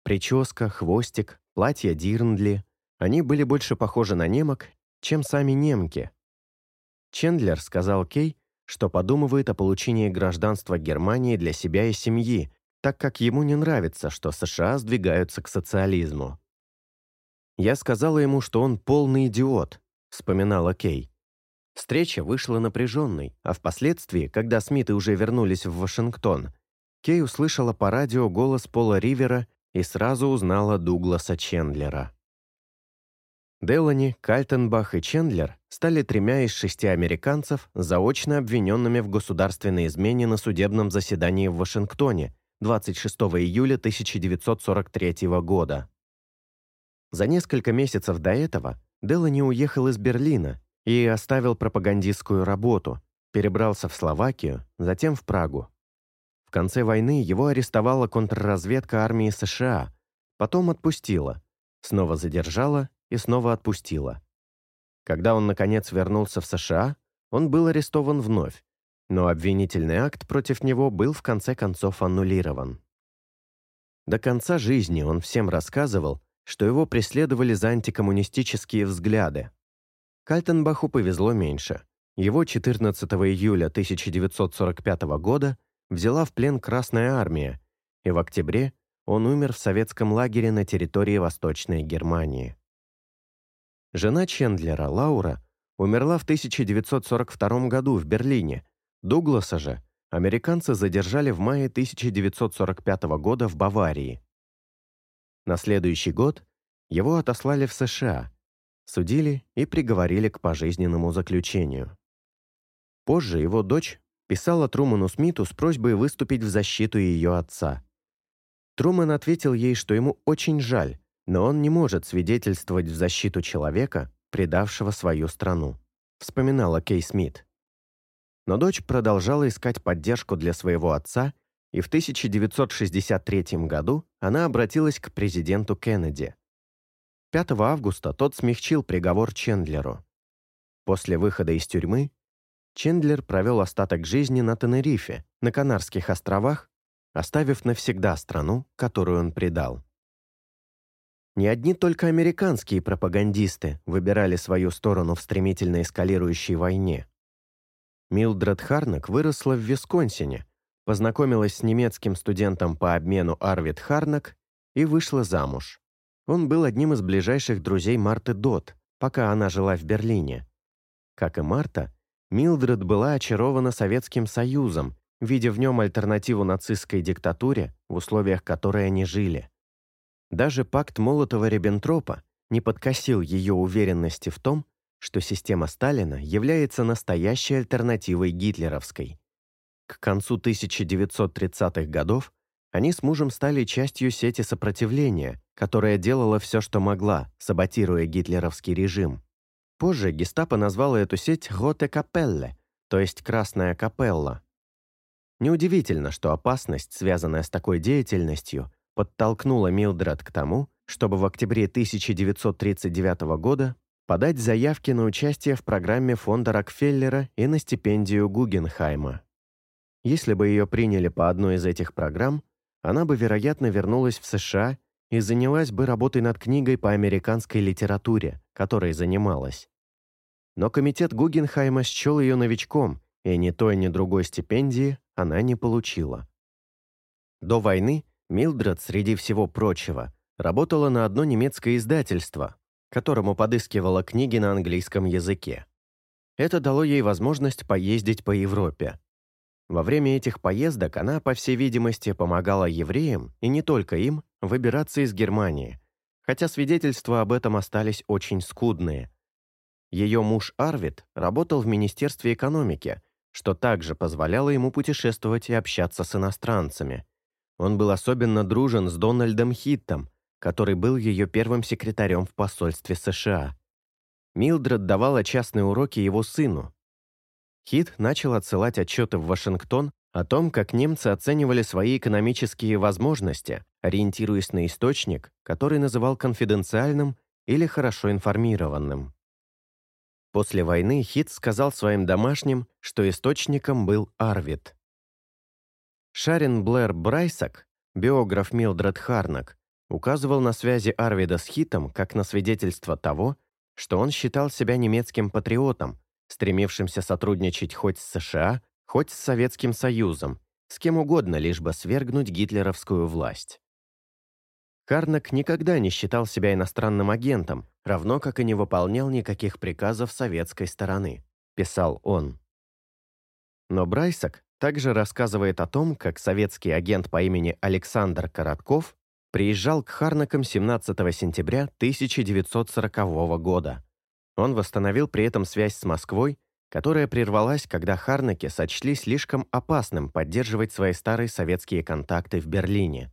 Прическа, хвостик, платье Дирндли — они были больше похожи на немок, чем сами немки — Чендлер сказал Кей, что подумывает о получении гражданства Германии для себя и семьи, так как ему не нравится, что США сдвигаются к социализму. «Я сказала ему, что он полный идиот», — вспоминала Кей. Встреча вышла напряженной, а впоследствии, когда Смиты уже вернулись в Вашингтон, Кей услышала по радио голос Пола Ривера и сразу узнала Дугласа Чендлера. Делани, Кальтенбах и Чендлер стали тремя из шести американцев, заочно обвиненными в государственной измене на судебном заседании в Вашингтоне 26 июля 1943 года. За несколько месяцев до этого Делани уехал из Берлина и оставил пропагандистскую работу, перебрался в Словакию, затем в Прагу. В конце войны его арестовала контрразведка армии США, потом отпустила, снова задержала и снова отпустила. Когда он, наконец, вернулся в США, он был арестован вновь, но обвинительный акт против него был в конце концов аннулирован. До конца жизни он всем рассказывал, что его преследовали за антикоммунистические взгляды. Кальтенбаху повезло меньше. Его 14 июля 1945 года взяла в плен Красная Армия, и в октябре он умер в советском лагере на территории Восточной Германии. Жена Чендлера, Лаура, умерла в 1942 году в Берлине. Дугласа же американцы задержали в мае 1945 года в Баварии. На следующий год его отослали в США, судили и приговорили к пожизненному заключению. Позже его дочь писала Труману Смиту с просьбой выступить в защиту ее отца. Труман ответил ей, что ему очень жаль, но он не может свидетельствовать в защиту человека, предавшего свою страну, вспоминала Кей Смит. Но дочь продолжала искать поддержку для своего отца, и в 1963 году она обратилась к президенту Кеннеди. 5 августа тот смягчил приговор Чендлеру. После выхода из тюрьмы Чендлер провел остаток жизни на Тенерифе, на Канарских островах, оставив навсегда страну, которую он предал. Не одни только американские пропагандисты выбирали свою сторону в стремительно эскалирующей войне. Милдред Харнак выросла в Висконсине, познакомилась с немецким студентом по обмену Арвид Харнак и вышла замуж. Он был одним из ближайших друзей Марты Дот, пока она жила в Берлине. Как и Марта, Милдред была очарована Советским Союзом, видя в нем альтернативу нацистской диктатуре, в условиях которой они жили. Даже пакт Молотова-Риббентропа не подкосил ее уверенности в том, что система Сталина является настоящей альтернативой гитлеровской. К концу 1930-х годов они с мужем стали частью сети сопротивления, которая делала все, что могла, саботируя гитлеровский режим. Позже гестапо назвало эту сеть «Роте Капелле», то есть «Красная капелла». Неудивительно, что опасность, связанная с такой деятельностью, подтолкнула Милдред к тому, чтобы в октябре 1939 года подать заявки на участие в программе фонда Рокфеллера и на стипендию Гугенхайма. Если бы ее приняли по одной из этих программ, она бы, вероятно, вернулась в США и занялась бы работой над книгой по американской литературе, которой занималась. Но комитет Гугенхайма счел ее новичком, и ни той, ни другой стипендии она не получила. До войны Милдред, среди всего прочего, работала на одно немецкое издательство, которому подыскивала книги на английском языке. Это дало ей возможность поездить по Европе. Во время этих поездок она, по всей видимости, помогала евреям, и не только им, выбираться из Германии, хотя свидетельства об этом остались очень скудные – ее муж Арвид работал в Министерстве экономики, что также позволяло ему путешествовать и общаться с иностранцами. Он был особенно дружен с Дональдом Хиттом, который был ее первым секретарем в посольстве США. Милдред давала частные уроки его сыну. Хит начал отсылать отчеты в Вашингтон о том, как немцы оценивали свои экономические возможности, ориентируясь на источник, который называл конфиденциальным или хорошо информированным. После войны Хит сказал своим домашним, что источником был Арвид. Шарин Блэр Брайсак, биограф Милдред Харнак, указывал на связи Арвида с Хитом как на свидетельство того, что он считал себя немецким патриотом, стремившимся сотрудничать хоть с США, хоть с Советским Союзом, с кем угодно, лишь бы свергнуть гитлеровскую власть. Карнак никогда не считал себя иностранным агентом, равно как и не выполнял никаких приказов советской стороны, писал он. Но Брайсак, также рассказывает о том, как советский агент по имени Александр Коротков приезжал к Харнакам 17 сентября 1940 года. Он восстановил при этом связь с Москвой, которая прервалась, когда Харнаки сочли слишком опасным поддерживать свои старые советские контакты в Берлине.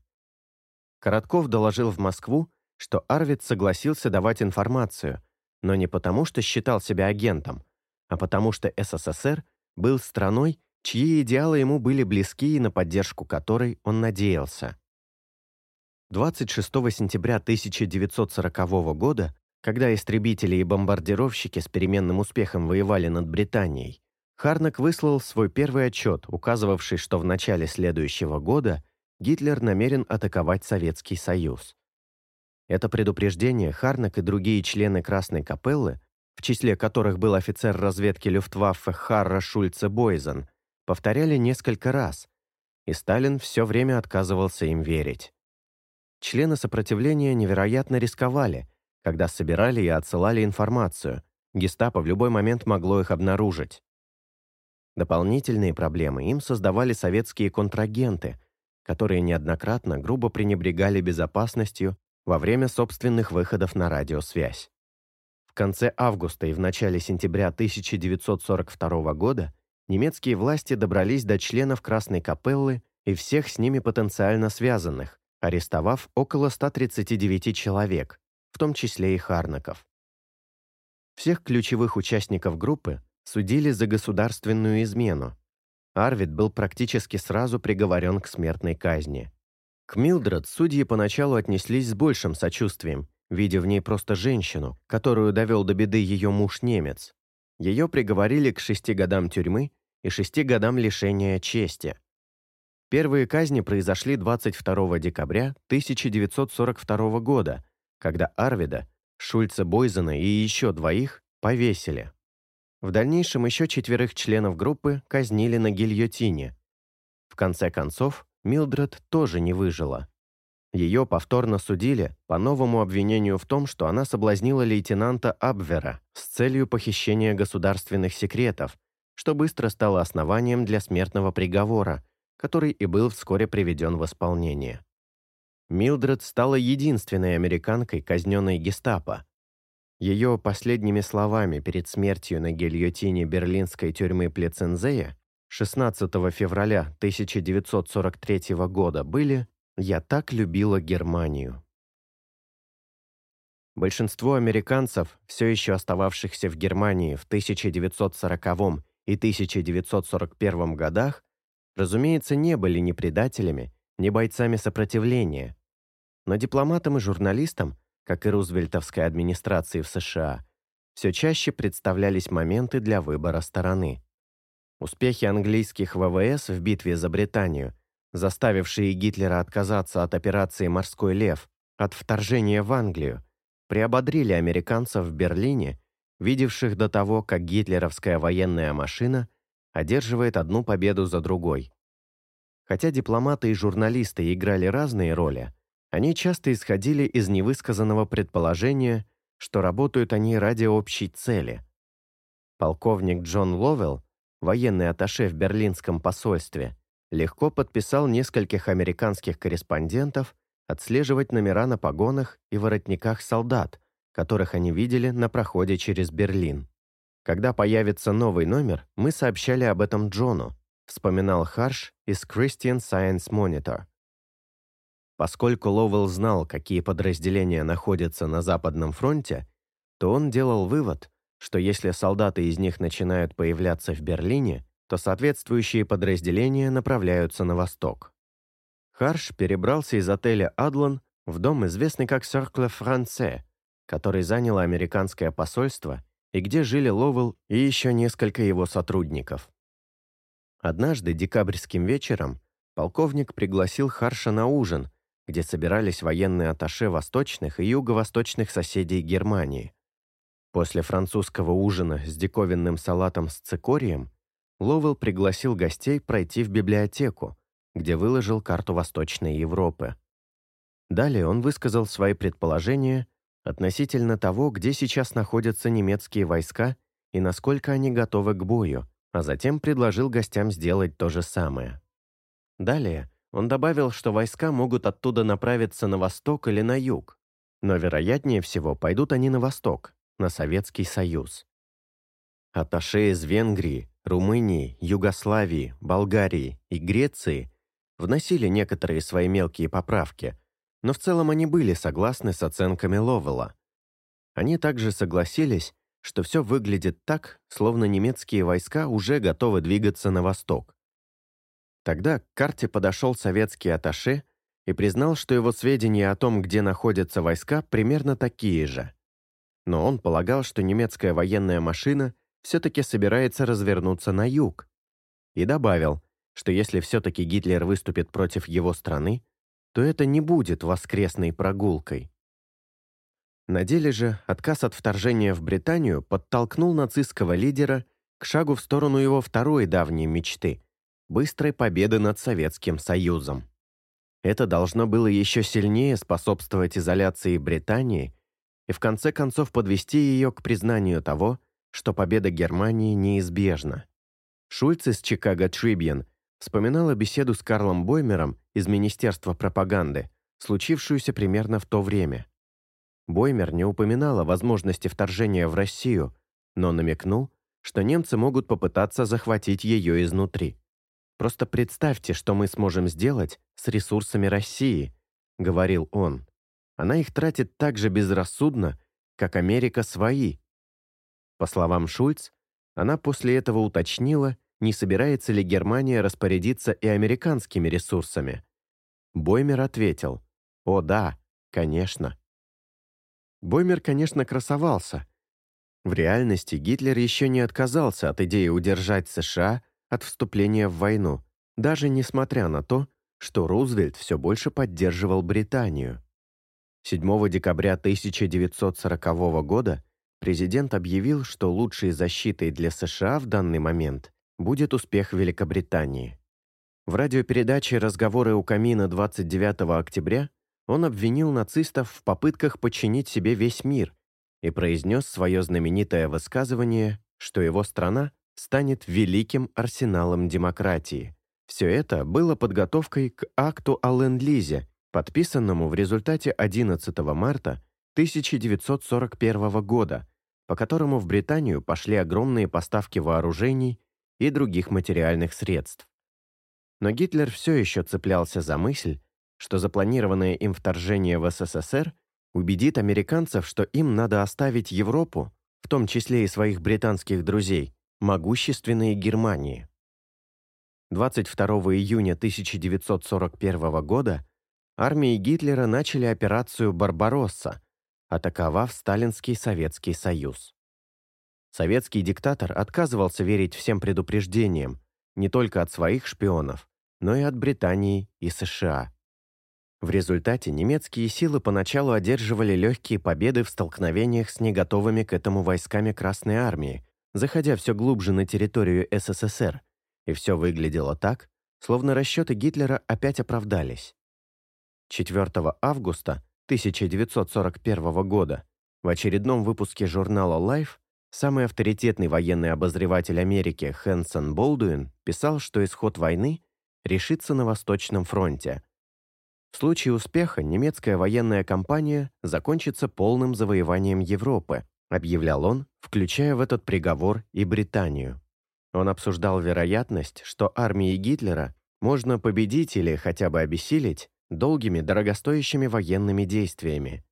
Коротков доложил в Москву, что Арвид согласился давать информацию, но не потому, что считал себя агентом, а потому что СССР был страной, чьи идеалы ему были близки и на поддержку которой он надеялся. 26 сентября 1940 года, когда истребители и бомбардировщики с переменным успехом воевали над Британией, Харнак выслал свой первый отчет, указывавший, что в начале следующего года Гитлер намерен атаковать Советский Союз. Это предупреждение Харнак и другие члены Красной Капеллы, в числе которых был офицер разведки Люфтваффе Харра Шульце Бойзен, повторяли несколько раз, и Сталин все время отказывался им верить. Члены сопротивления невероятно рисковали, когда собирали и отсылали информацию. Гестапо в любой момент могло их обнаружить. Дополнительные проблемы им создавали советские контрагенты, которые неоднократно грубо пренебрегали безопасностью во время собственных выходов на радиосвязь. В конце августа и в начале сентября 1942 года немецкие власти добрались до членов Красной Капеллы и всех с ними потенциально связанных, арестовав около 139 человек, в том числе и Харнаков. Всех ключевых участников группы судили за государственную измену. Арвид был практически сразу приговорен к смертной казни. К Милдред судьи поначалу отнеслись с большим сочувствием, видя в ней просто женщину, которую довел до беды ее муж-немец. Ее приговорили к шести годам тюрьмы и шести годам лишения чести. Первые казни произошли 22 декабря 1942 года, когда Арвида, Шульца Бойзена и еще двоих повесили. В дальнейшем еще четверых членов группы казнили на гильотине. В конце концов, Милдред тоже не выжила. Ее повторно судили по новому обвинению в том, что она соблазнила лейтенанта Абвера с целью похищения государственных секретов, что быстро стало основанием для смертного приговора, который и был вскоре приведен в исполнение. Милдред стала единственной американкой, казненной гестапо. Ее последними словами перед смертью на гильотине берлинской тюрьмы Плецензея 16 февраля 1943 года были «Я так любила Германию». Большинство американцев, все еще остававшихся в Германии в 1940 и 1941 годах, разумеется, не были ни предателями, ни бойцами сопротивления. Но дипломатам и журналистам, как и рузвельтовской администрации в США, все чаще представлялись моменты для выбора стороны. Успехи английских ВВС в битве за Британию, заставившие Гитлера отказаться от операции «Морской лев», от вторжения в Англию, приободрили американцев в Берлине видевших до того, как гитлеровская военная машина одерживает одну победу за другой. Хотя дипломаты и журналисты играли разные роли, они часто исходили из невысказанного предположения, что работают они ради общей цели. Полковник Джон Ловелл, военный атташе в берлинском посольстве, легко подписал нескольких американских корреспондентов отслеживать номера на погонах и воротниках солдат, которых они видели на проходе через Берлин. Когда появится новый номер, мы сообщали об этом Джону, вспоминал Харш из Christian Science Monitor. Поскольку Ловелл знал, какие подразделения находятся на Западном фронте, то он делал вывод, что если солдаты из них начинают появляться в Берлине, то соответствующие подразделения направляются на восток. Харш перебрался из отеля «Адлан» в дом, известный как «Cercle Français», который заняло американское посольство и где жили Ловел и еще несколько его сотрудников. Однажды декабрьским вечером полковник пригласил Харша на ужин, где собирались военные атташе восточных и юго-восточных соседей Германии. После французского ужина с диковинным салатом с цикорием Ловел пригласил гостей пройти в библиотеку, где выложил карту Восточной Европы. Далее он высказал свои предположения относительно того, где сейчас находятся немецкие войска и насколько они готовы к бою, а затем предложил гостям сделать то же самое. Далее он добавил, что войска могут оттуда направиться на восток или на юг, но вероятнее всего пойдут они на восток, на Советский Союз. Аташе из Венгрии, Румынии, Югославии, Болгарии и Греции вносили некоторые свои мелкие поправки, но в целом они были согласны с оценками Ловела. Они также согласились, что все выглядит так, словно немецкие войска уже готовы двигаться на восток. Тогда к карте подошел советский атташе и признал, что его сведения о том, где находятся войска, примерно такие же. Но он полагал, что немецкая военная машина все-таки собирается развернуться на юг. И добавил, что если все-таки Гитлер выступит против его страны, то это не будет воскресной прогулкой. На деле же отказ от вторжения в Британию подтолкнул нацистского лидера к шагу в сторону его второй давней мечты – быстрой победы над Советским Союзом. Это должно было еще сильнее способствовать изоляции Британии и в конце концов подвести ее к признанию того, что победа Германии неизбежна. Шульц из Чикаго Трибьен вспоминала беседу с Карлом Боймером из Министерства пропаганды, случившуюся примерно в то время. Боймер не упоминал о возможности вторжения в Россию, но намекнул, что немцы могут попытаться захватить ее изнутри. «Просто представьте, что мы сможем сделать с ресурсами России», — говорил он. «Она их тратит так же безрассудно, как Америка свои». По словам Шульц, она после этого уточнила, не собирается ли Германия распорядиться и американскими ресурсами. Боймер ответил, «О да, конечно». Боймер, конечно, красовался. В реальности Гитлер еще не отказался от идеи удержать США от вступления в войну, даже несмотря на то, что Рузвельт все больше поддерживал Британию. 7 декабря 1940 года президент объявил, что лучшей защитой для США в данный момент будет успех Великобритании. В радиопередаче «Разговоры у камина» 29 октября он обвинил нацистов в попытках подчинить себе весь мир и произнес свое знаменитое высказывание, что его страна станет великим арсеналом демократии. Все это было подготовкой к акту о Ленд-Лизе, подписанному в результате 11 марта 1941 года, по которому в Британию пошли огромные поставки вооружений и других материальных средств. Но Гитлер все еще цеплялся за мысль, что запланированное им вторжение в СССР убедит американцев, что им надо оставить Европу, в том числе и своих британских друзей, могущественной Германии. 22 июня 1941 года армии Гитлера начали операцию «Барбаросса», атаковав Сталинский Советский Союз. Советский диктатор отказывался верить всем предупреждениям, не только от своих шпионов, но и от Британии и США. В результате немецкие силы поначалу одерживали легкие победы в столкновениях с неготовыми к этому войсками Красной Армии, заходя все глубже на территорию СССР, и все выглядело так, словно расчеты Гитлера опять оправдались. 4 августа 1941 года в очередном выпуске журнала Life самый авторитетный военный обозреватель Америки Хэнсон Болдуин писал, что исход войны решится на Восточном фронте – в случае успеха немецкая военная кампания закончится полным завоеванием Европы, объявлял он, включая в этот приговор и Британию. Он обсуждал вероятность, что армии Гитлера можно победить или хотя бы обессилить долгими дорогостоящими военными действиями.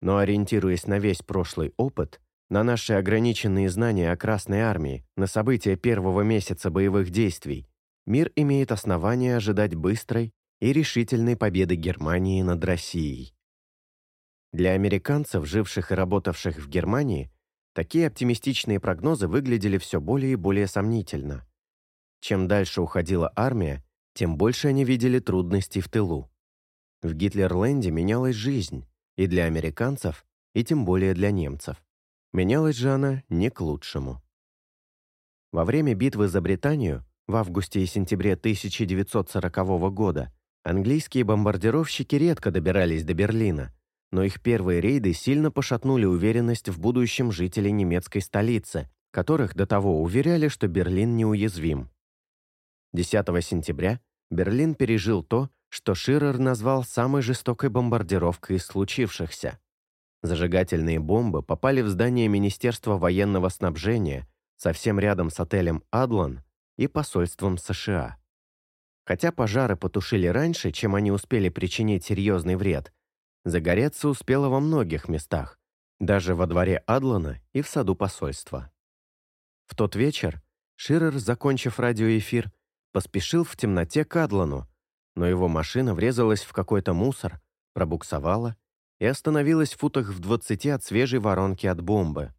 Но ориентируясь на весь прошлый опыт, на наши ограниченные знания о Красной Армии, на события первого месяца боевых действий, мир имеет основания ожидать быстрой и решительной победы Германии над Россией. Для американцев, живших и работавших в Германии, такие оптимистичные прогнозы выглядели все более и более сомнительно. Чем дальше уходила армия, тем больше они видели трудностей в тылу. В Гитлерленде менялась жизнь, и для американцев, и тем более для немцев. Менялась же она не к лучшему. Во время битвы за Британию в августе и сентябре 1940 года Английские бомбардировщики редко добирались до Берлина, но их первые рейды сильно пошатнули уверенность в будущем жителей немецкой столицы, которых до того уверяли, что Берлин неуязвим. 10 сентября Берлин пережил то, что Ширер назвал самой жестокой бомбардировкой из случившихся. Зажигательные бомбы попали в здание Министерства военного снабжения совсем рядом с отелем «Адлан» и посольством США. Хотя пожары потушили раньше, чем они успели причинить серьезный вред, загореться успело во многих местах, даже во дворе Адлана и в саду посольства. В тот вечер Ширер, закончив радиоэфир, поспешил в темноте к Адлану, но его машина врезалась в какой-то мусор, пробуксовала и остановилась в футах в двадцати от свежей воронки от бомбы.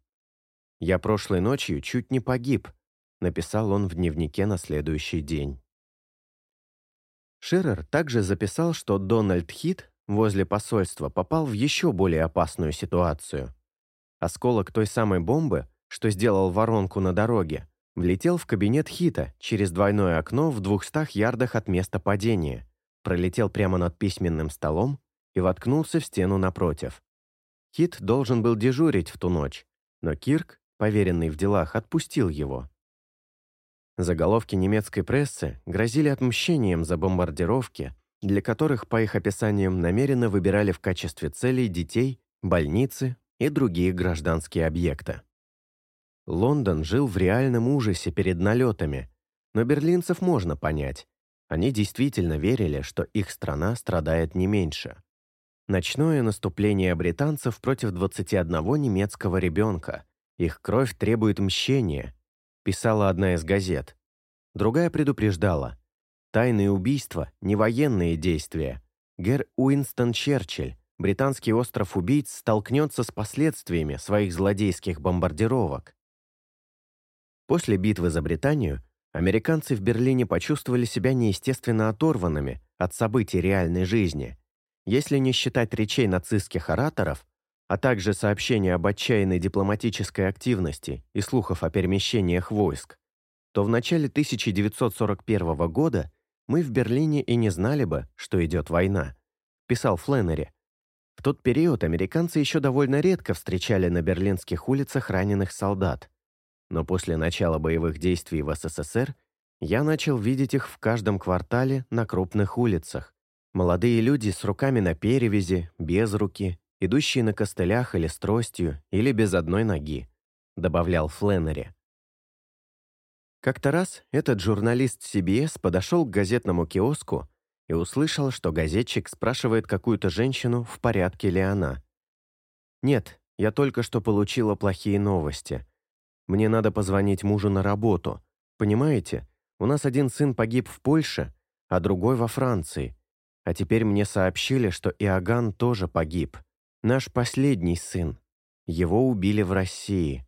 «Я прошлой ночью чуть не погиб», — написал он в дневнике на следующий день. Ширер также записал, что Дональд Хит возле посольства попал в еще более опасную ситуацию. Осколок той самой бомбы, что сделал воронку на дороге, влетел в кабинет Хита через двойное окно в двухстах ярдах от места падения, пролетел прямо над письменным столом и воткнулся в стену напротив. Хит должен был дежурить в ту ночь, но Кирк, поверенный в делах, отпустил его. Заголовки немецкой прессы грозили отмщением за бомбардировки, для которых, по их описаниям, намеренно выбирали в качестве целей детей, больницы и другие гражданские объекты. Лондон жил в реальном ужасе перед налетами, но берлинцев можно понять. Они действительно верили, что их страна страдает не меньше. Ночное наступление британцев против 21 немецкого ребенка. Их кровь требует мщения, писала одна из газет. Другая предупреждала. Тайные убийства, не военные действия. Гер Уинстон Черчилль, британский остров убийц, столкнется с последствиями своих злодейских бомбардировок. После битвы за Британию американцы в Берлине почувствовали себя неестественно оторванными от событий реальной жизни – если не считать речей нацистских ораторов, а также сообщения об отчаянной дипломатической активности и слухов о перемещениях войск, то в начале 1941 года мы в Берлине и не знали бы, что идет война, писал Фленнери. В тот период американцы еще довольно редко встречали на берлинских улицах раненых солдат. Но после начала боевых действий в СССР я начал видеть их в каждом квартале на крупных улицах, Молодые люди с руками на перевязи, без руки, идущие на костылях или с тростью, или без одной ноги, добавлял Фленнери. Как-то раз этот журналист CBS подошел к газетному киоску и услышал, что газетчик спрашивает какую-то женщину, в порядке ли она. «Нет, я только что получила плохие новости. Мне надо позвонить мужу на работу. Понимаете, у нас один сын погиб в Польше, а другой во Франции. А теперь мне сообщили, что Иоганн тоже погиб. Наш последний сын. Его убили в России.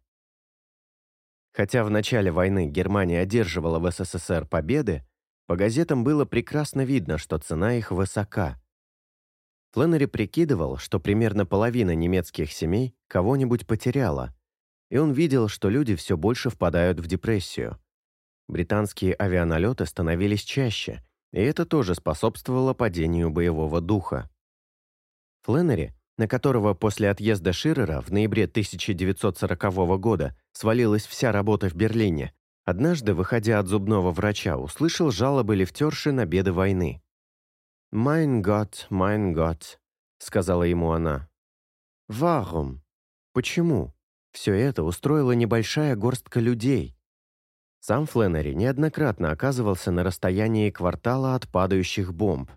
Хотя в начале войны Германия одерживала в СССР победы, по газетам было прекрасно видно, что цена их высока. Фленнери прикидывал, что примерно половина немецких семей кого-нибудь потеряла, и он видел, что люди все больше впадают в депрессию. Британские авианалеты становились чаще, и это тоже способствовало падению боевого духа. Фленнери, на которого после отъезда Ширера в ноябре 1940 года свалилась вся работа в Берлине, однажды, выходя от зубного врача, услышал жалобы лифтерши на беды войны. «Mein Gott, mein Gott», — сказала ему она. «Warum? Почему? Все это устроила небольшая горстка людей, сам Фленнери неоднократно оказывался на расстоянии квартала от падающих бомб.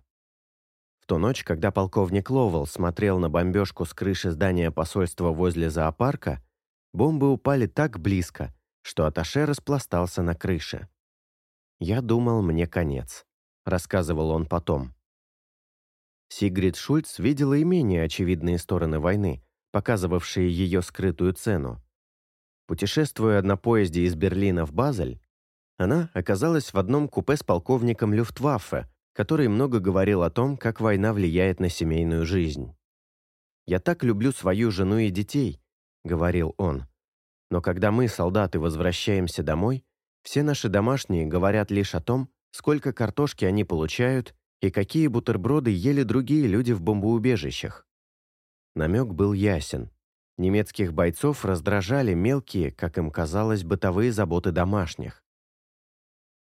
В ту ночь, когда полковник Ловел смотрел на бомбежку с крыши здания посольства возле зоопарка, бомбы упали так близко, что Аташе распластался на крыше. «Я думал, мне конец», — рассказывал он потом. Сигрид Шульц видела и менее очевидные стороны войны, показывавшие ее скрытую цену. Путешествуя на поезде из Берлина в Базель, она оказалась в одном купе с полковником Люфтваффе, который много говорил о том, как война влияет на семейную жизнь. «Я так люблю свою жену и детей», — говорил он. «Но когда мы, солдаты, возвращаемся домой, все наши домашние говорят лишь о том, сколько картошки они получают и какие бутерброды ели другие люди в бомбоубежищах». Намек был ясен. Немецких бойцов раздражали мелкие, как им казалось, бытовые заботы домашних.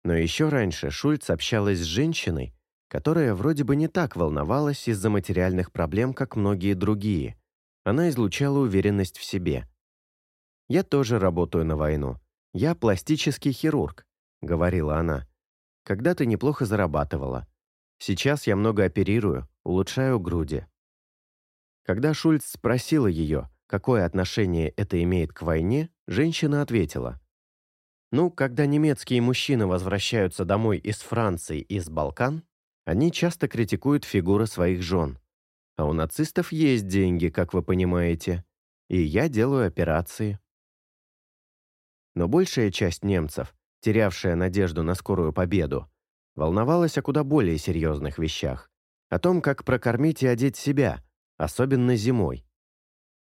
Но еще раньше Шульц общалась с женщиной, которая вроде бы не так волновалась из-за материальных проблем, как многие другие. Она излучала уверенность в себе. «Я тоже работаю на войну. Я пластический хирург», — говорила она. «Когда-то неплохо зарабатывала. Сейчас я много оперирую, улучшаю груди». Когда Шульц спросила ее, какое отношение это имеет к войне, женщина ответила. «Ну, когда немецкие мужчины возвращаются домой из Франции и из Балкан, они часто критикуют фигуры своих жен. А у нацистов есть деньги, как вы понимаете, и я делаю операции». Но большая часть немцев, терявшая надежду на скорую победу, волновалась о куда более серьезных вещах, о том, как прокормить и одеть себя, особенно зимой.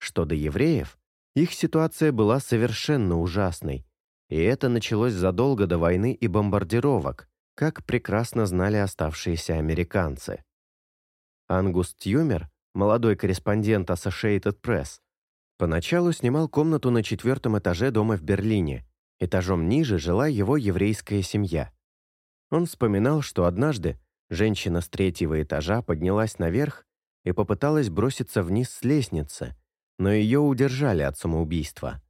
Что до евреев, их ситуация была совершенно ужасной, и это началось задолго до войны и бомбардировок, как прекрасно знали оставшиеся американцы. Ангус Тьюмер, молодой корреспондент Associated Press, поначалу снимал комнату на четвертом этаже дома в Берлине. Этажом ниже жила его еврейская семья. Он вспоминал, что однажды женщина с третьего этажа поднялась наверх и попыталась броситься вниз с лестницы, но ее удержали от самоубийства.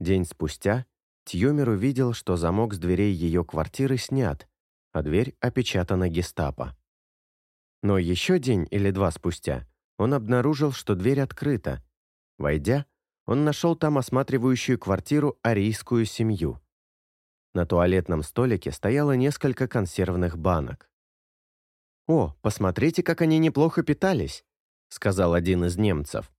День спустя Тьюмер увидел, что замок с дверей ее квартиры снят, а дверь опечатана гестапо. Но еще день или два спустя он обнаружил, что дверь открыта. Войдя, он нашел там осматривающую квартиру арийскую семью. На туалетном столике стояло несколько консервных банок. «О, посмотрите, как они неплохо питались», — сказал один из немцев.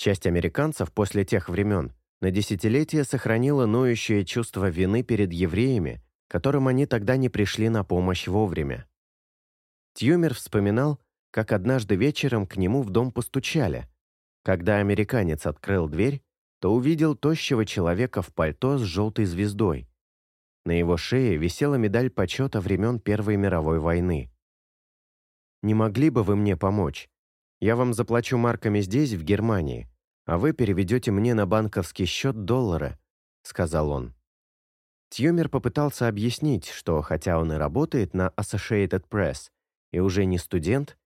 Часть американцев после тех времен на десятилетия сохранила ноющее чувство вины перед евреями, которым они тогда не пришли на помощь вовремя. Тьюмер вспоминал, как однажды вечером к нему в дом постучали. Когда американец открыл дверь, то увидел тощего человека в пальто с желтой звездой. На его шее висела медаль почета времен Первой мировой войны. «Не могли бы вы мне помочь? Я вам заплачу марками здесь, в Германии, а вы переведете мне на банковский счет доллары», — сказал он. Тьюмер попытался объяснить, что хотя он и работает на Associated Press и уже не студент,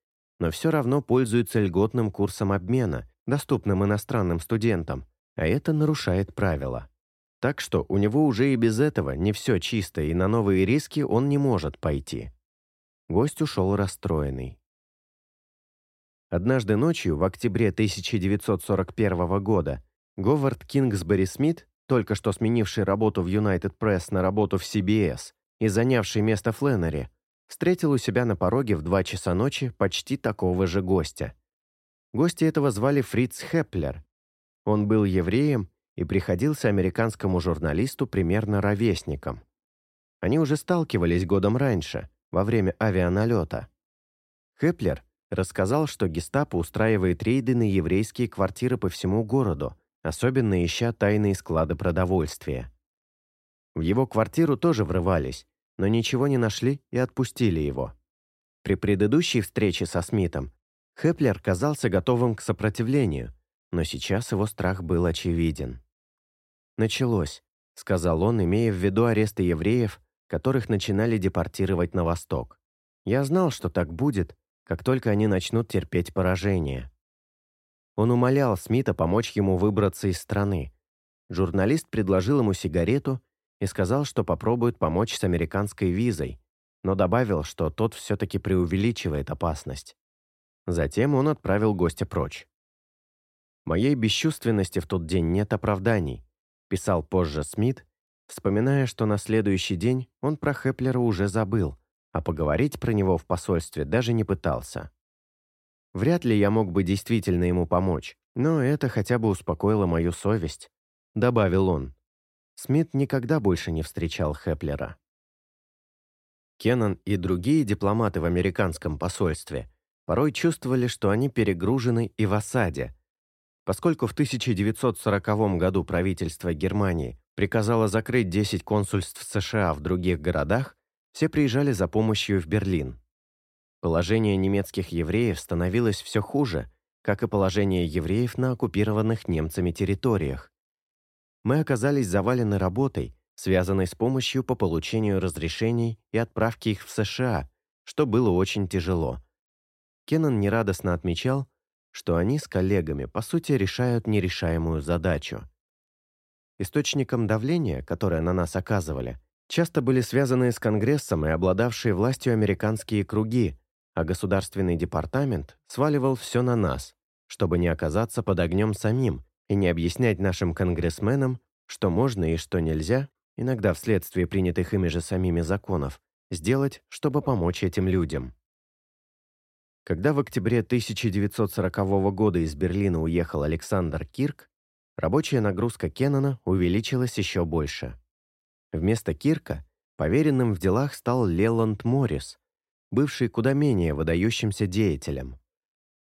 но все равно пользуется льготным курсом обмена, доступным иностранным студентам, а это нарушает правила. Так что у него уже и без этого не все чисто, и на новые риски он не может пойти. Гость ушел расстроенный. Однажды ночью, в октябре 1941 года, Говард Кингсбери Смит, только что сменивший работу в United Press на работу в CBS и занявший место Фленнери, встретил у себя на пороге в 2 часа ночи почти такого же гостя. Гости этого звали Фриц Хеплер. Он был евреем и приходился американскому журналисту примерно ровесником. Они уже сталкивались годом раньше, во время авианалета. Хеплер Рассказал, что гестапо устраивает рейды на еврейские квартиры по всему городу, особенно ища тайные склады продовольствия. В его квартиру тоже врывались, но ничего не нашли и отпустили его. При предыдущей встрече со Смитом Хеплер казался готовым к сопротивлению, но сейчас его страх был очевиден. «Началось», — сказал он, имея в виду аресты евреев, которых начинали депортировать на восток. «Я знал, что так будет, как только они начнут терпеть поражение. Он умолял Смита помочь ему выбраться из страны. Журналист предложил ему сигарету и сказал, что попробует помочь с американской визой, но добавил, что тот все-таки преувеличивает опасность. Затем он отправил гостя прочь. «Моей бесчувственности в тот день нет оправданий», писал позже Смит, вспоминая, что на следующий день он про Хеплера уже забыл – а поговорить про него в посольстве даже не пытался. Вряд ли я мог бы действительно ему помочь, но это хотя бы успокоило мою совесть, добавил он. Смит никогда больше не встречал Хеплера. Кеннон и другие дипломаты в американском посольстве порой чувствовали, что они перегружены и в осаде. Поскольку в 1940 году правительство Германии приказало закрыть 10 консульств США в других городах, все приезжали за помощью в Берлин. Положение немецких евреев становилось все хуже, как и положение евреев на оккупированных немцами территориях. Мы оказались завалены работой, связанной с помощью по получению разрешений и отправке их в США, что было очень тяжело. Кеннон нерадостно отмечал, что они с коллегами, по сути, решают нерешаемую задачу. Источником давления, которое на нас оказывали, часто были связаны с Конгрессом и обладавшие властью американские круги, а Государственный департамент сваливал все на нас, чтобы не оказаться под огнем самим и не объяснять нашим конгрессменам, что можно и что нельзя, иногда вследствие принятых ими же самими законов, сделать, чтобы помочь этим людям. Когда в октябре 1940 года из Берлина уехал Александр Кирк, рабочая нагрузка Кеннона увеличилась еще больше. Вместо Кирка поверенным в делах стал Леланд Моррис, бывший куда менее выдающимся деятелем.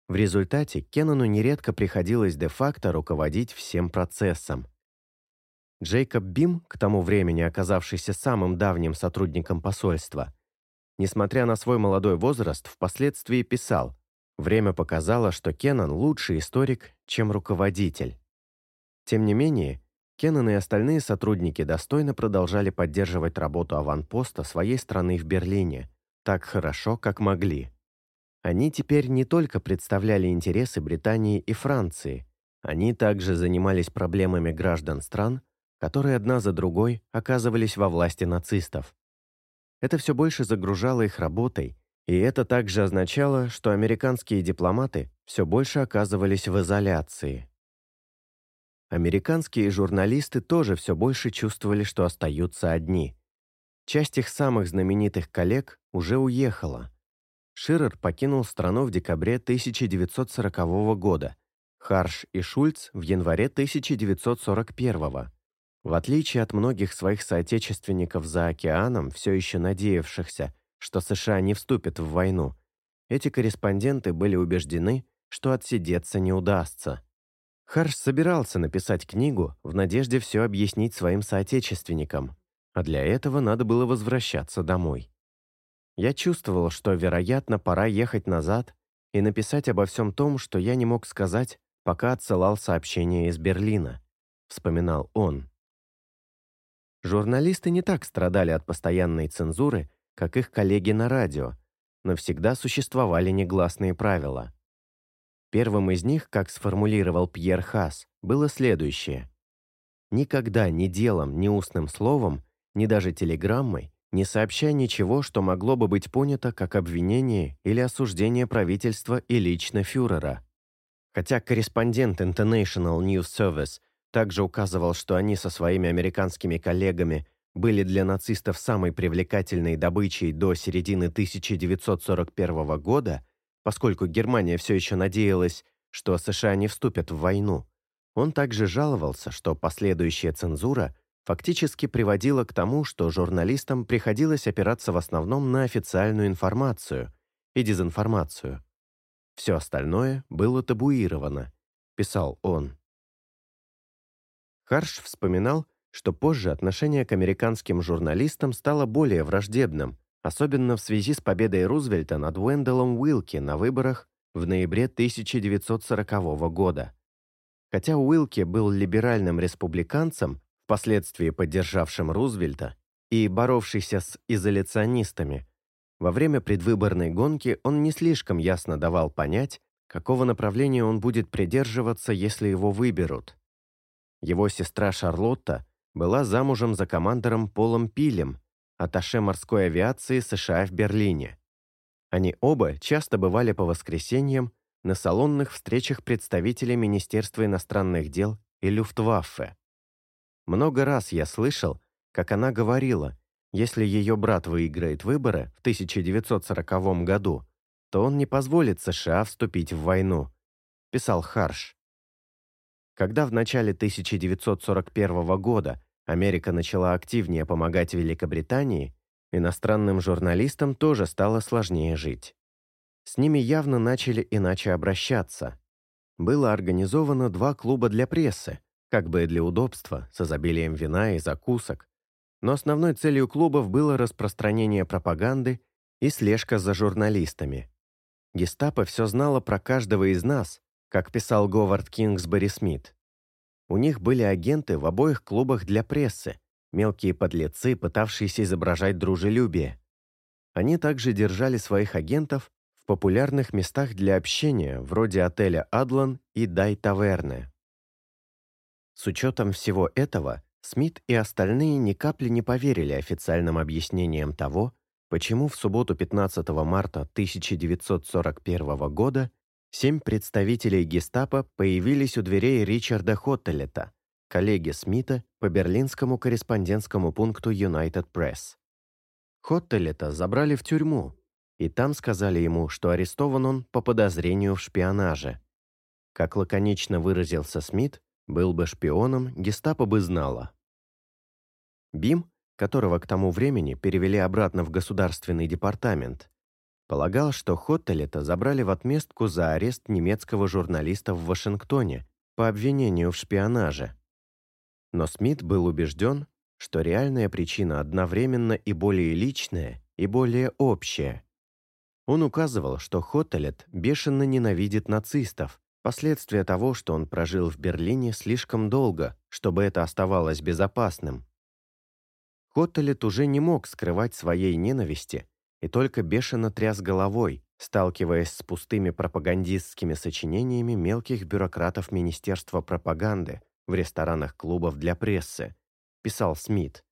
В результате Кеннону нередко приходилось де-факто руководить всем процессом. Джейкоб Бим, к тому времени оказавшийся самым давним сотрудником посольства, несмотря на свой молодой возраст, впоследствии писал, «Время показало, что Кеннон лучший историк, чем руководитель». Тем не менее, Кеннон и остальные сотрудники достойно продолжали поддерживать работу аванпоста своей страны в Берлине так хорошо, как могли. Они теперь не только представляли интересы Британии и Франции, они также занимались проблемами граждан стран, которые одна за другой оказывались во власти нацистов. Это все больше загружало их работой, и это также означало, что американские дипломаты все больше оказывались в изоляции. Американские журналисты тоже все больше чувствовали, что остаются одни. Часть их самых знаменитых коллег уже уехала. Ширер покинул страну в декабре 1940 года, Харш и Шульц в январе 1941 В отличие от многих своих соотечественников за океаном, все еще надеявшихся, что США не вступят в войну, эти корреспонденты были убеждены, что отсидеться не удастся. Харш собирался написать книгу в надежде все объяснить своим соотечественникам, а для этого надо было возвращаться домой. Я чувствовал, что, вероятно, пора ехать назад и написать обо всем том, что я не мог сказать, пока отсылал сообщение из Берлина, вспоминал он. Журналисты не так страдали от постоянной цензуры, как их коллеги на радио, но всегда существовали негласные правила. Первым из них, как сформулировал Пьер Хас, было следующее. «Никогда ни делом, ни устным словом, ни даже телеграммой не сообщай ничего, что могло бы быть понято как обвинение или осуждение правительства и лично фюрера». Хотя корреспондент International News Service также указывал, что они со своими американскими коллегами были для нацистов самой привлекательной добычей до середины 1941 года, поскольку Германия все еще надеялась, что США не вступят в войну. Он также жаловался, что последующая цензура фактически приводила к тому, что журналистам приходилось опираться в основном на официальную информацию и дезинформацию. Все остальное было табуировано, писал он. Харш вспоминал, что позже отношение к американским журналистам стало более враждебным, особенно в связи с победой Рузвельта над Уэндаллом Уилки на выборах в ноябре 1940 года. Хотя Уилки был либеральным республиканцем, впоследствии поддержавшим Рузвельта и боровшийся с изоляционистами, во время предвыборной гонки он не слишком ясно давал понять, какого направления он будет придерживаться, если его выберут. Его сестра Шарлотта была замужем за командором Полом Пилем, атташе морской авиации США в Берлине. Они оба часто бывали по воскресеньям на салонных встречах представителей Министерства иностранных дел и Люфтваффе. Много раз я слышал, как она говорила, если ее брат выиграет выборы в 1940 году, то он не позволит США вступить в войну, писал Харш. Когда в начале 1941 года Америка начала активнее помогать Великобритании, иностранным журналистам тоже стало сложнее жить. С ними явно начали иначе обращаться. Было организовано два клуба для прессы, как бы для удобства, с изобилием вина и закусок. Но основной целью клубов было распространение пропаганды и слежка за журналистами. Гестапо все знало про каждого из нас, Как писал Говард Кингсбери Смит, у них были агенты в обоих клубах для прессы, мелкие подлецы, пытавшиеся изображать дружелюбие. Они также держали своих агентов в популярных местах для общения, вроде отеля «Адлан» и «Дай Таверне». С учетом всего этого, Смит и остальные ни капли не поверили официальным объяснениям того, почему в субботу 15 марта 1941 года семь представителей гестапо появились у дверей Ричарда Хоттелета, коллеги Смита по берлинскому корреспондентскому пункту United Press. Хоттелета забрали в тюрьму, и там сказали ему, что арестован он по подозрению в шпионаже. Как лаконично выразился Смит, был бы шпионом, гестапо бы знала. Бим, которого к тому времени перевели обратно в государственный департамент, полагал, что Хоттелета забрали в отместку за арест немецкого журналиста в Вашингтоне по обвинению в шпионаже. Но Смит был убежден, что реальная причина одновременно и более личная, и более общая. Он указывал, что Хоттелет бешено ненавидит нацистов, последствия того, что он прожил в Берлине слишком долго, чтобы это оставалось безопасным. Хоттелет уже не мог скрывать своей ненависти и только бешено тряс головой, сталкиваясь с пустыми пропагандистскими сочинениями мелких бюрократов Министерства пропаганды в ресторанах клубов для прессы, писал Смит.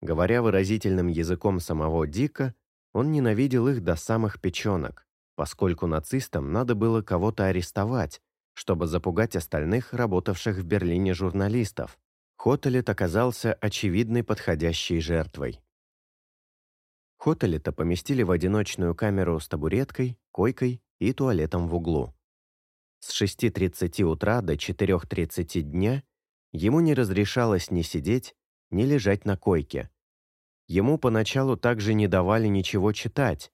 Говоря выразительным языком самого Дика, он ненавидел их до самых печенок, поскольку нацистам надо было кого-то арестовать, чтобы запугать остальных работавших в Берлине журналистов. Хотелет оказался очевидной подходящей жертвой. Хотелета поместили в одиночную камеру с табуреткой, койкой и туалетом в углу. С 6.30 утра до 4.30 дня ему не разрешалось ни сидеть, ни лежать на койке. Ему поначалу также не давали ничего читать,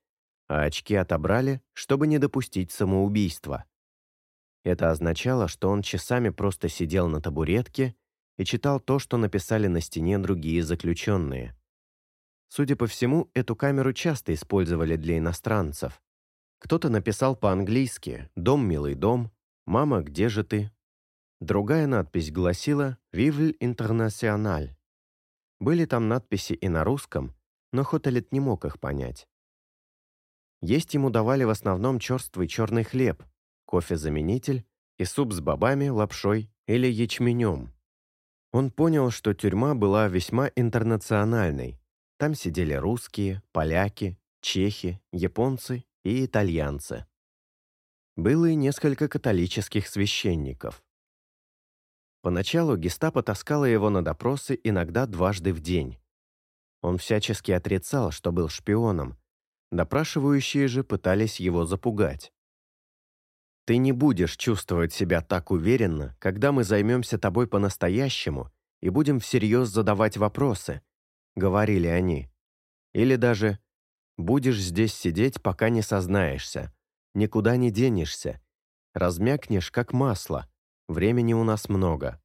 а очки отобрали, чтобы не допустить самоубийства. Это означало, что он часами просто сидел на табуретке и читал то, что написали на стене другие заключенные. Судя по всему, эту камеру часто использовали для иностранцев. Кто-то написал по-английски «Дом, милый дом», «Мама, где же ты?». Другая надпись гласила «Вивль Интернациональ». Были там надписи и на русском, но Хотелет не мог их понять. Есть ему давали в основном черствый черный хлеб, кофе-заменитель и суп с бобами, лапшой или ячменем. Он понял, что тюрьма была весьма интернациональной. Там сидели русские, поляки, чехи, японцы и итальянцы. Было и несколько католических священников. Поначалу гестапо таскало его на допросы иногда дважды в день. Он всячески отрицал, что был шпионом. Допрашивающие же пытались его запугать. Ты не будешь чувствовать себя так уверенно, когда мы займемся тобой по-настоящему и будем всерьез задавать вопросы», — говорили они. Или даже «будешь здесь сидеть, пока не сознаешься, никуда не денешься, размякнешь, как масло, времени у нас много».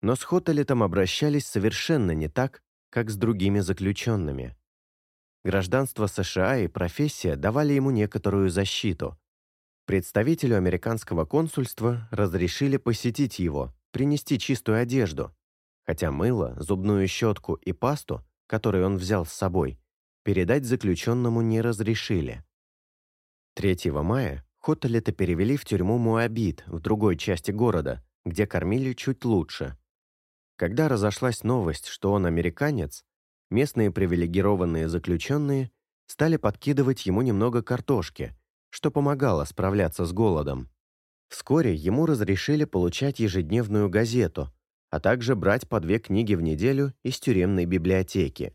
Но с Хотелетом обращались совершенно не так, как с другими заключенными. Гражданство США и профессия давали ему некоторую защиту, Представителю американского консульства разрешили посетить его, принести чистую одежду, хотя мыло, зубную щетку и пасту, которые он взял с собой, передать заключенному не разрешили. 3 мая Хоттелета перевели в тюрьму Муабит в другой части города, где кормили чуть лучше. Когда разошлась новость, что он американец, местные привилегированные заключенные стали подкидывать ему немного картошки – что помогало справляться с голодом. Вскоре ему разрешили получать ежедневную газету, а также брать по две книги в неделю из тюремной библиотеки.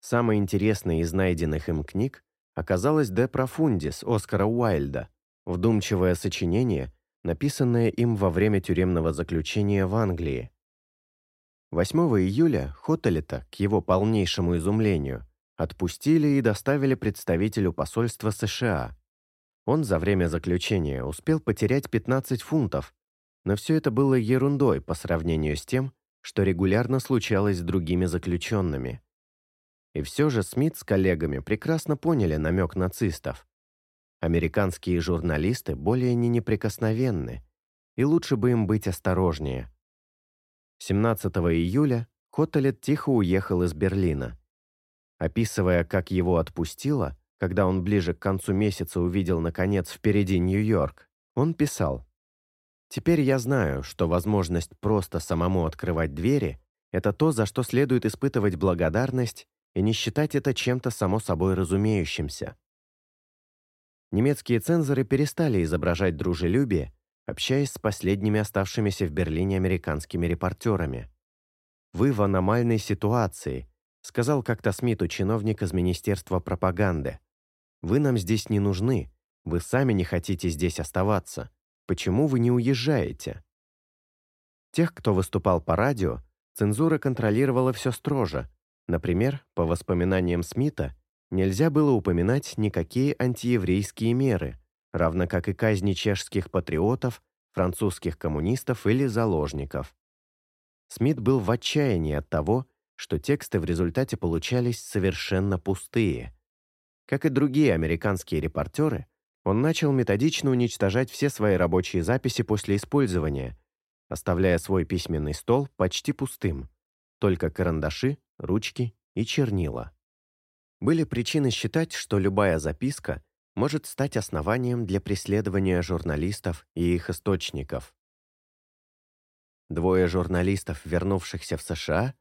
Самой интересной из найденных им книг оказалась «De Profundis» Оскара Уайльда, вдумчивое сочинение, написанное им во время тюремного заключения в Англии. 8 июля Хоттелета, к его полнейшему изумлению, отпустили и доставили представителю посольства США, он за время заключения успел потерять 15 фунтов, но все это было ерундой по сравнению с тем, что регулярно случалось с другими заключенными. И все же Смит с коллегами прекрасно поняли намек нацистов. Американские журналисты более не неприкосновенны, и лучше бы им быть осторожнее. 17 июля Коттелет тихо уехал из Берлина. Описывая, как его отпустило, когда он ближе к концу месяца увидел, наконец, впереди Нью-Йорк, он писал «Теперь я знаю, что возможность просто самому открывать двери – это то, за что следует испытывать благодарность и не считать это чем-то само собой разумеющимся немецкие цензоры перестали изображать дружелюбие, общаясь с последними оставшимися в Берлине американскими репортерами. «Вы в аномальной ситуации», сказал как-то Смиту чиновник из Министерства пропаганды. «Вы нам здесь не нужны, вы сами не хотите здесь оставаться. Почему вы не уезжаете?» Тех, кто выступал по радио, цензура контролировала все строже. Например, по воспоминаниям Смита, нельзя было упоминать никакие антиеврейские меры, равно как и казни чешских патриотов, французских коммунистов или заложников. Смит был в отчаянии от того, что тексты в результате получались совершенно пустые. Как и другие американские репортеры, он начал методично уничтожать все свои рабочие записи после использования, оставляя свой письменный стол почти пустым, только карандаши, ручки и чернила. Были причины считать, что любая записка может стать основанием для преследования журналистов и их источников. Двое журналистов, вернувшихся в США,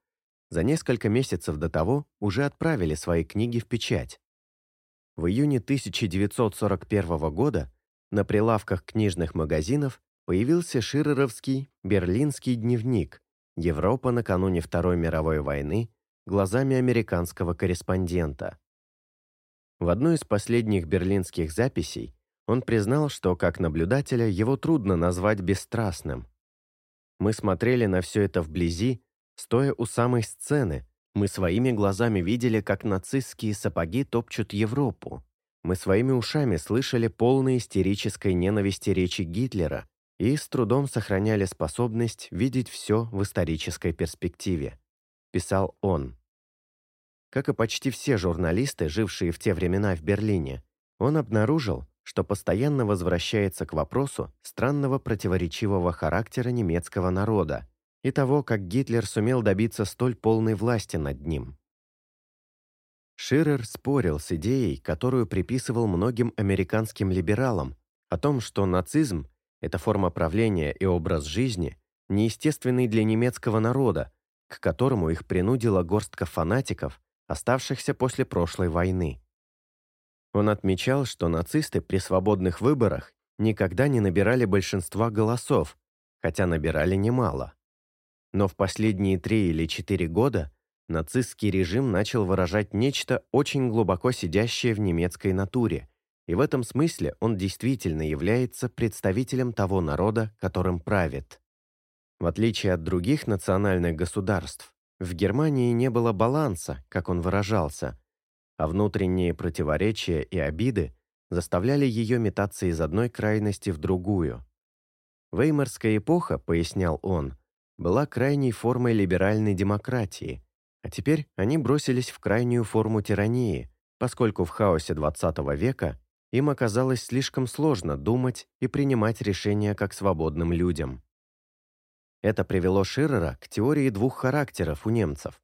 за несколько месяцев до того уже отправили свои книги в печать. В июне 1941 года на прилавках книжных магазинов появился ширеровский «Берлинский дневник» «Европа накануне Второй мировой войны глазами американского корреспондента. В одной из последних берлинских записей он признал, что как наблюдателя его трудно назвать бесстрастным. Мы смотрели на все это вблизи, стоя у самой сцены. Мы своими глазами видели, как нацистские сапоги топчут Европу. Мы своими ушами слышали полные истерической ненависти речи Гитлера и с трудом сохраняли способность видеть все в исторической перспективе писал он. Как и почти все журналисты, жившие в те времена в Берлине, он обнаружил, что постоянно возвращается к вопросу странного противоречивого характера немецкого народа и того, как Гитлер сумел добиться столь полной власти над ним. Ширер спорил с идеей, которую приписывал многим американским либералам, о том, что нацизм – это форма правления и образ жизни, неестественный для немецкого народа, к которому их принудила горстка фанатиков, оставшихся после прошлой войны. Он отмечал, что нацисты при свободных выборах никогда не набирали большинства голосов, хотя набирали немало. Но в последние три или четыре года нацистский режим начал выражать нечто очень глубоко сидящее в немецкой натуре, и в этом смысле он действительно является представителем того народа, которым правит. В отличие от других национальных государств, в Германии не было баланса, как он выражался, а внутренние противоречия и обиды заставляли ее метаться из одной крайности в другую. Веймарская эпоха, пояснял он, была крайней формой либеральной демократии, а теперь они бросились в крайнюю форму тирании, поскольку в хаосе XX века им оказалось слишком сложно думать и принимать решения как свободным людям. Это привело Ширера к теории двух характеров у немцев.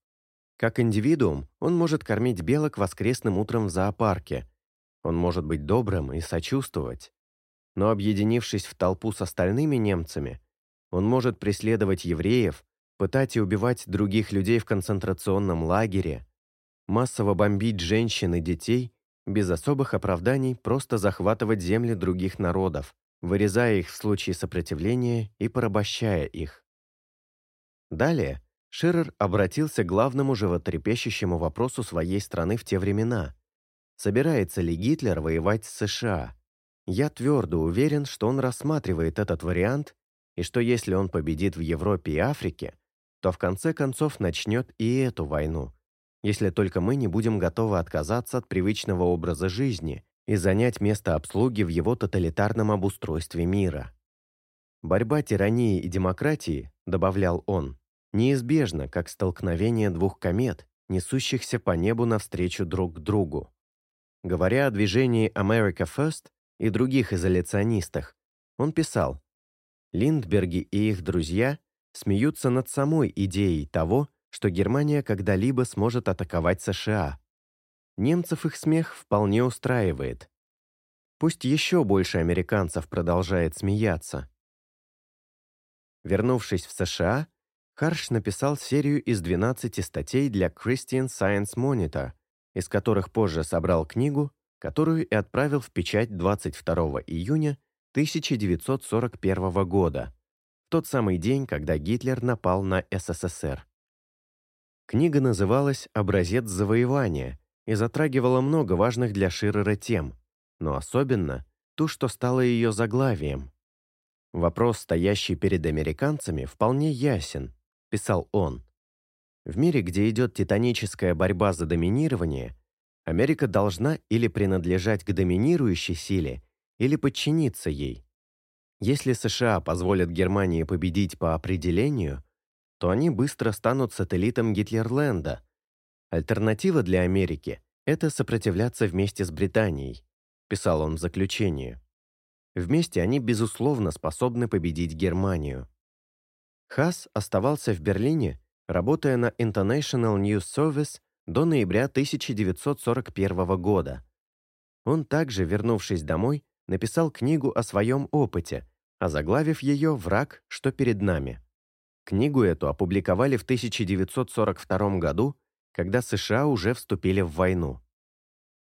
Как индивидуум, он может кормить белок воскресным утром в зоопарке. Он может быть добрым и сочувствовать. Но объединившись в толпу с остальными немцами, он может преследовать евреев, пытать и убивать других людей в концентрационном лагере, массово бомбить женщин и детей, без особых оправданий просто захватывать земли других народов, вырезая их в случае сопротивления и порабощая их. Далее Ширер обратился к главному животрепещущему вопросу своей страны в те времена. Собирается ли Гитлер воевать с США? Я твердо уверен, что он рассматривает этот вариант, и что если он победит в Европе и Африке, то в конце концов начнет и эту войну, если только мы не будем готовы отказаться от привычного образа жизни и занять место обслуги в его тоталитарном обустройстве мира. Борьба тирании и демократии, добавлял он, неизбежно, как столкновение двух комет, несущихся по небу навстречу друг к другу. Говоря о движении America First, и других изоляционистах, он писал, Линдберги и их друзья смеются над самой идеей того, что Германия когда-либо сможет атаковать США. Немцев их смех вполне устраивает. Пусть еще больше американцев продолжает смеяться. Вернувшись в США, Харш написал серию из 12 статей для Christian Science Monitor, из которых позже собрал книгу, которую и отправил в печать 22 июня 1941 года, тот самый день, когда Гитлер напал на СССР. Книга называлась «Образец завоевания» и затрагивала много важных для Ширера тем, но особенно ту, что стало ее заглавием. «Вопрос, стоящий перед американцами, вполне ясен», — писал он. В мире, где идет титаническая борьба за доминирование, Америка должна или принадлежать к доминирующей силе, или подчиниться ей. Если США позволят Германии победить по определению, то они быстро станут сателлитом Гитлерленда. Альтернатива для Америки – это сопротивляться вместе с Британией писал он в заключении. Вместе они, безусловно, способны победить Германию. Хас оставался в Берлине, работая на International News Service до ноября 1941 года. Он также, вернувшись домой, написал книгу о своем опыте, озаглавив ее «Враг, что перед нами». Книгу эту опубликовали в 1942 году, когда США уже вступили в войну.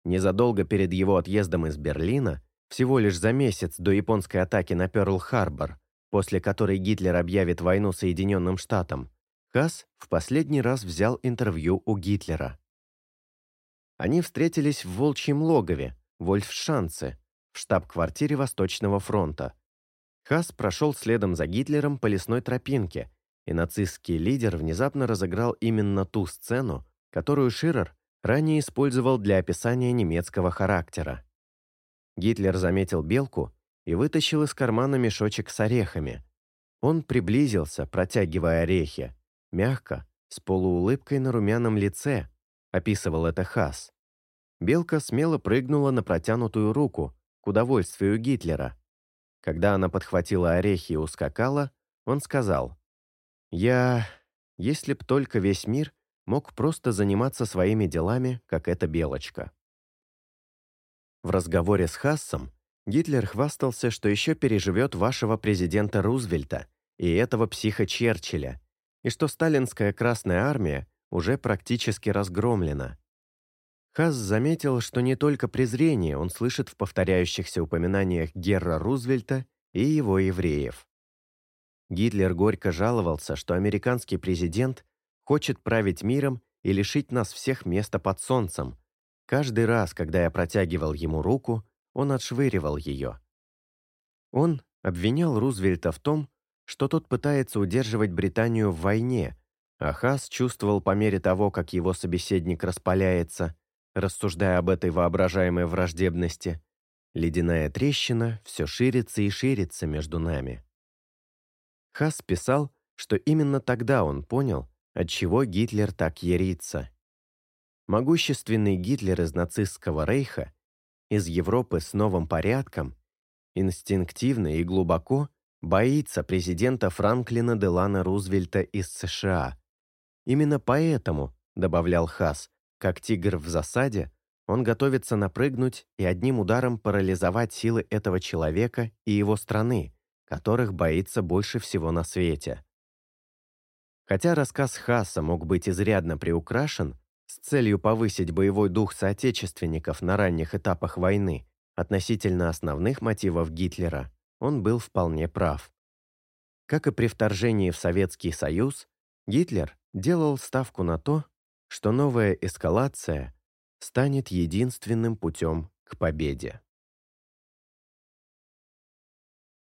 Незадолго перед его отъездом из Берлина, всего лишь за месяц до японской атаки на Пёрл-Харбор, после которой Гитлер объявит войну Соединенным Штатам, Хас в последний раз взял интервью у Гитлера. Они встретились в Волчьем логове, Вольфшанце, в штаб-квартире Восточного фронта. Хас прошел следом за Гитлером по лесной тропинке, и нацистский лидер внезапно разыграл именно ту сцену, которую Ширер ранее использовал для описания немецкого характера. Гитлер заметил белку и вытащил из кармана мешочек с орехами. Он приблизился, протягивая орехи, мягко, с полуулыбкой на румяном лице, описывал это Хас. Белка смело прыгнула на протянутую руку, к удовольствию Гитлера. Когда она подхватила орехи и ускакала, он сказал, «Я... Если б только весь мир мог просто заниматься своими делами, как эта белочка. В разговоре с Хассом Гитлер хвастался, что еще переживет вашего президента Рузвельта и этого психа Черчилля, и что сталинская Красная Армия уже практически разгромлена. Хасс заметил, что не только презрение он слышит в повторяющихся упоминаниях Герра Рузвельта и его евреев. Гитлер горько жаловался, что американский президент хочет править миром и лишить нас всех места под солнцем. Каждый раз, когда я протягивал ему руку, он отшвыривал ее. Он обвинял Рузвельта в том, что тот пытается удерживать Британию в войне, а Хас чувствовал по мере того, как его собеседник распаляется, рассуждая об этой воображаемой враждебности, ледяная трещина все ширится и ширится между нами. Хас писал, что именно тогда он понял, Отчего Гитлер так ярится? Могущественный Гитлер из нацистского рейха, из Европы с новым порядком, инстинктивно и глубоко боится президента Франклина Делана Рузвельта из США. Именно поэтому, добавлял Хас, как тигр в засаде, он готовится напрыгнуть и одним ударом парализовать силы этого человека и его страны, которых боится больше всего на свете. Хотя рассказ Хаса мог быть изрядно приукрашен с целью повысить боевой дух соотечественников на ранних этапах войны относительно основных мотивов Гитлера, он был вполне прав. Как и при вторжении в Советский Союз, Гитлер делал ставку на то, что новая эскалация станет единственным путем к победе.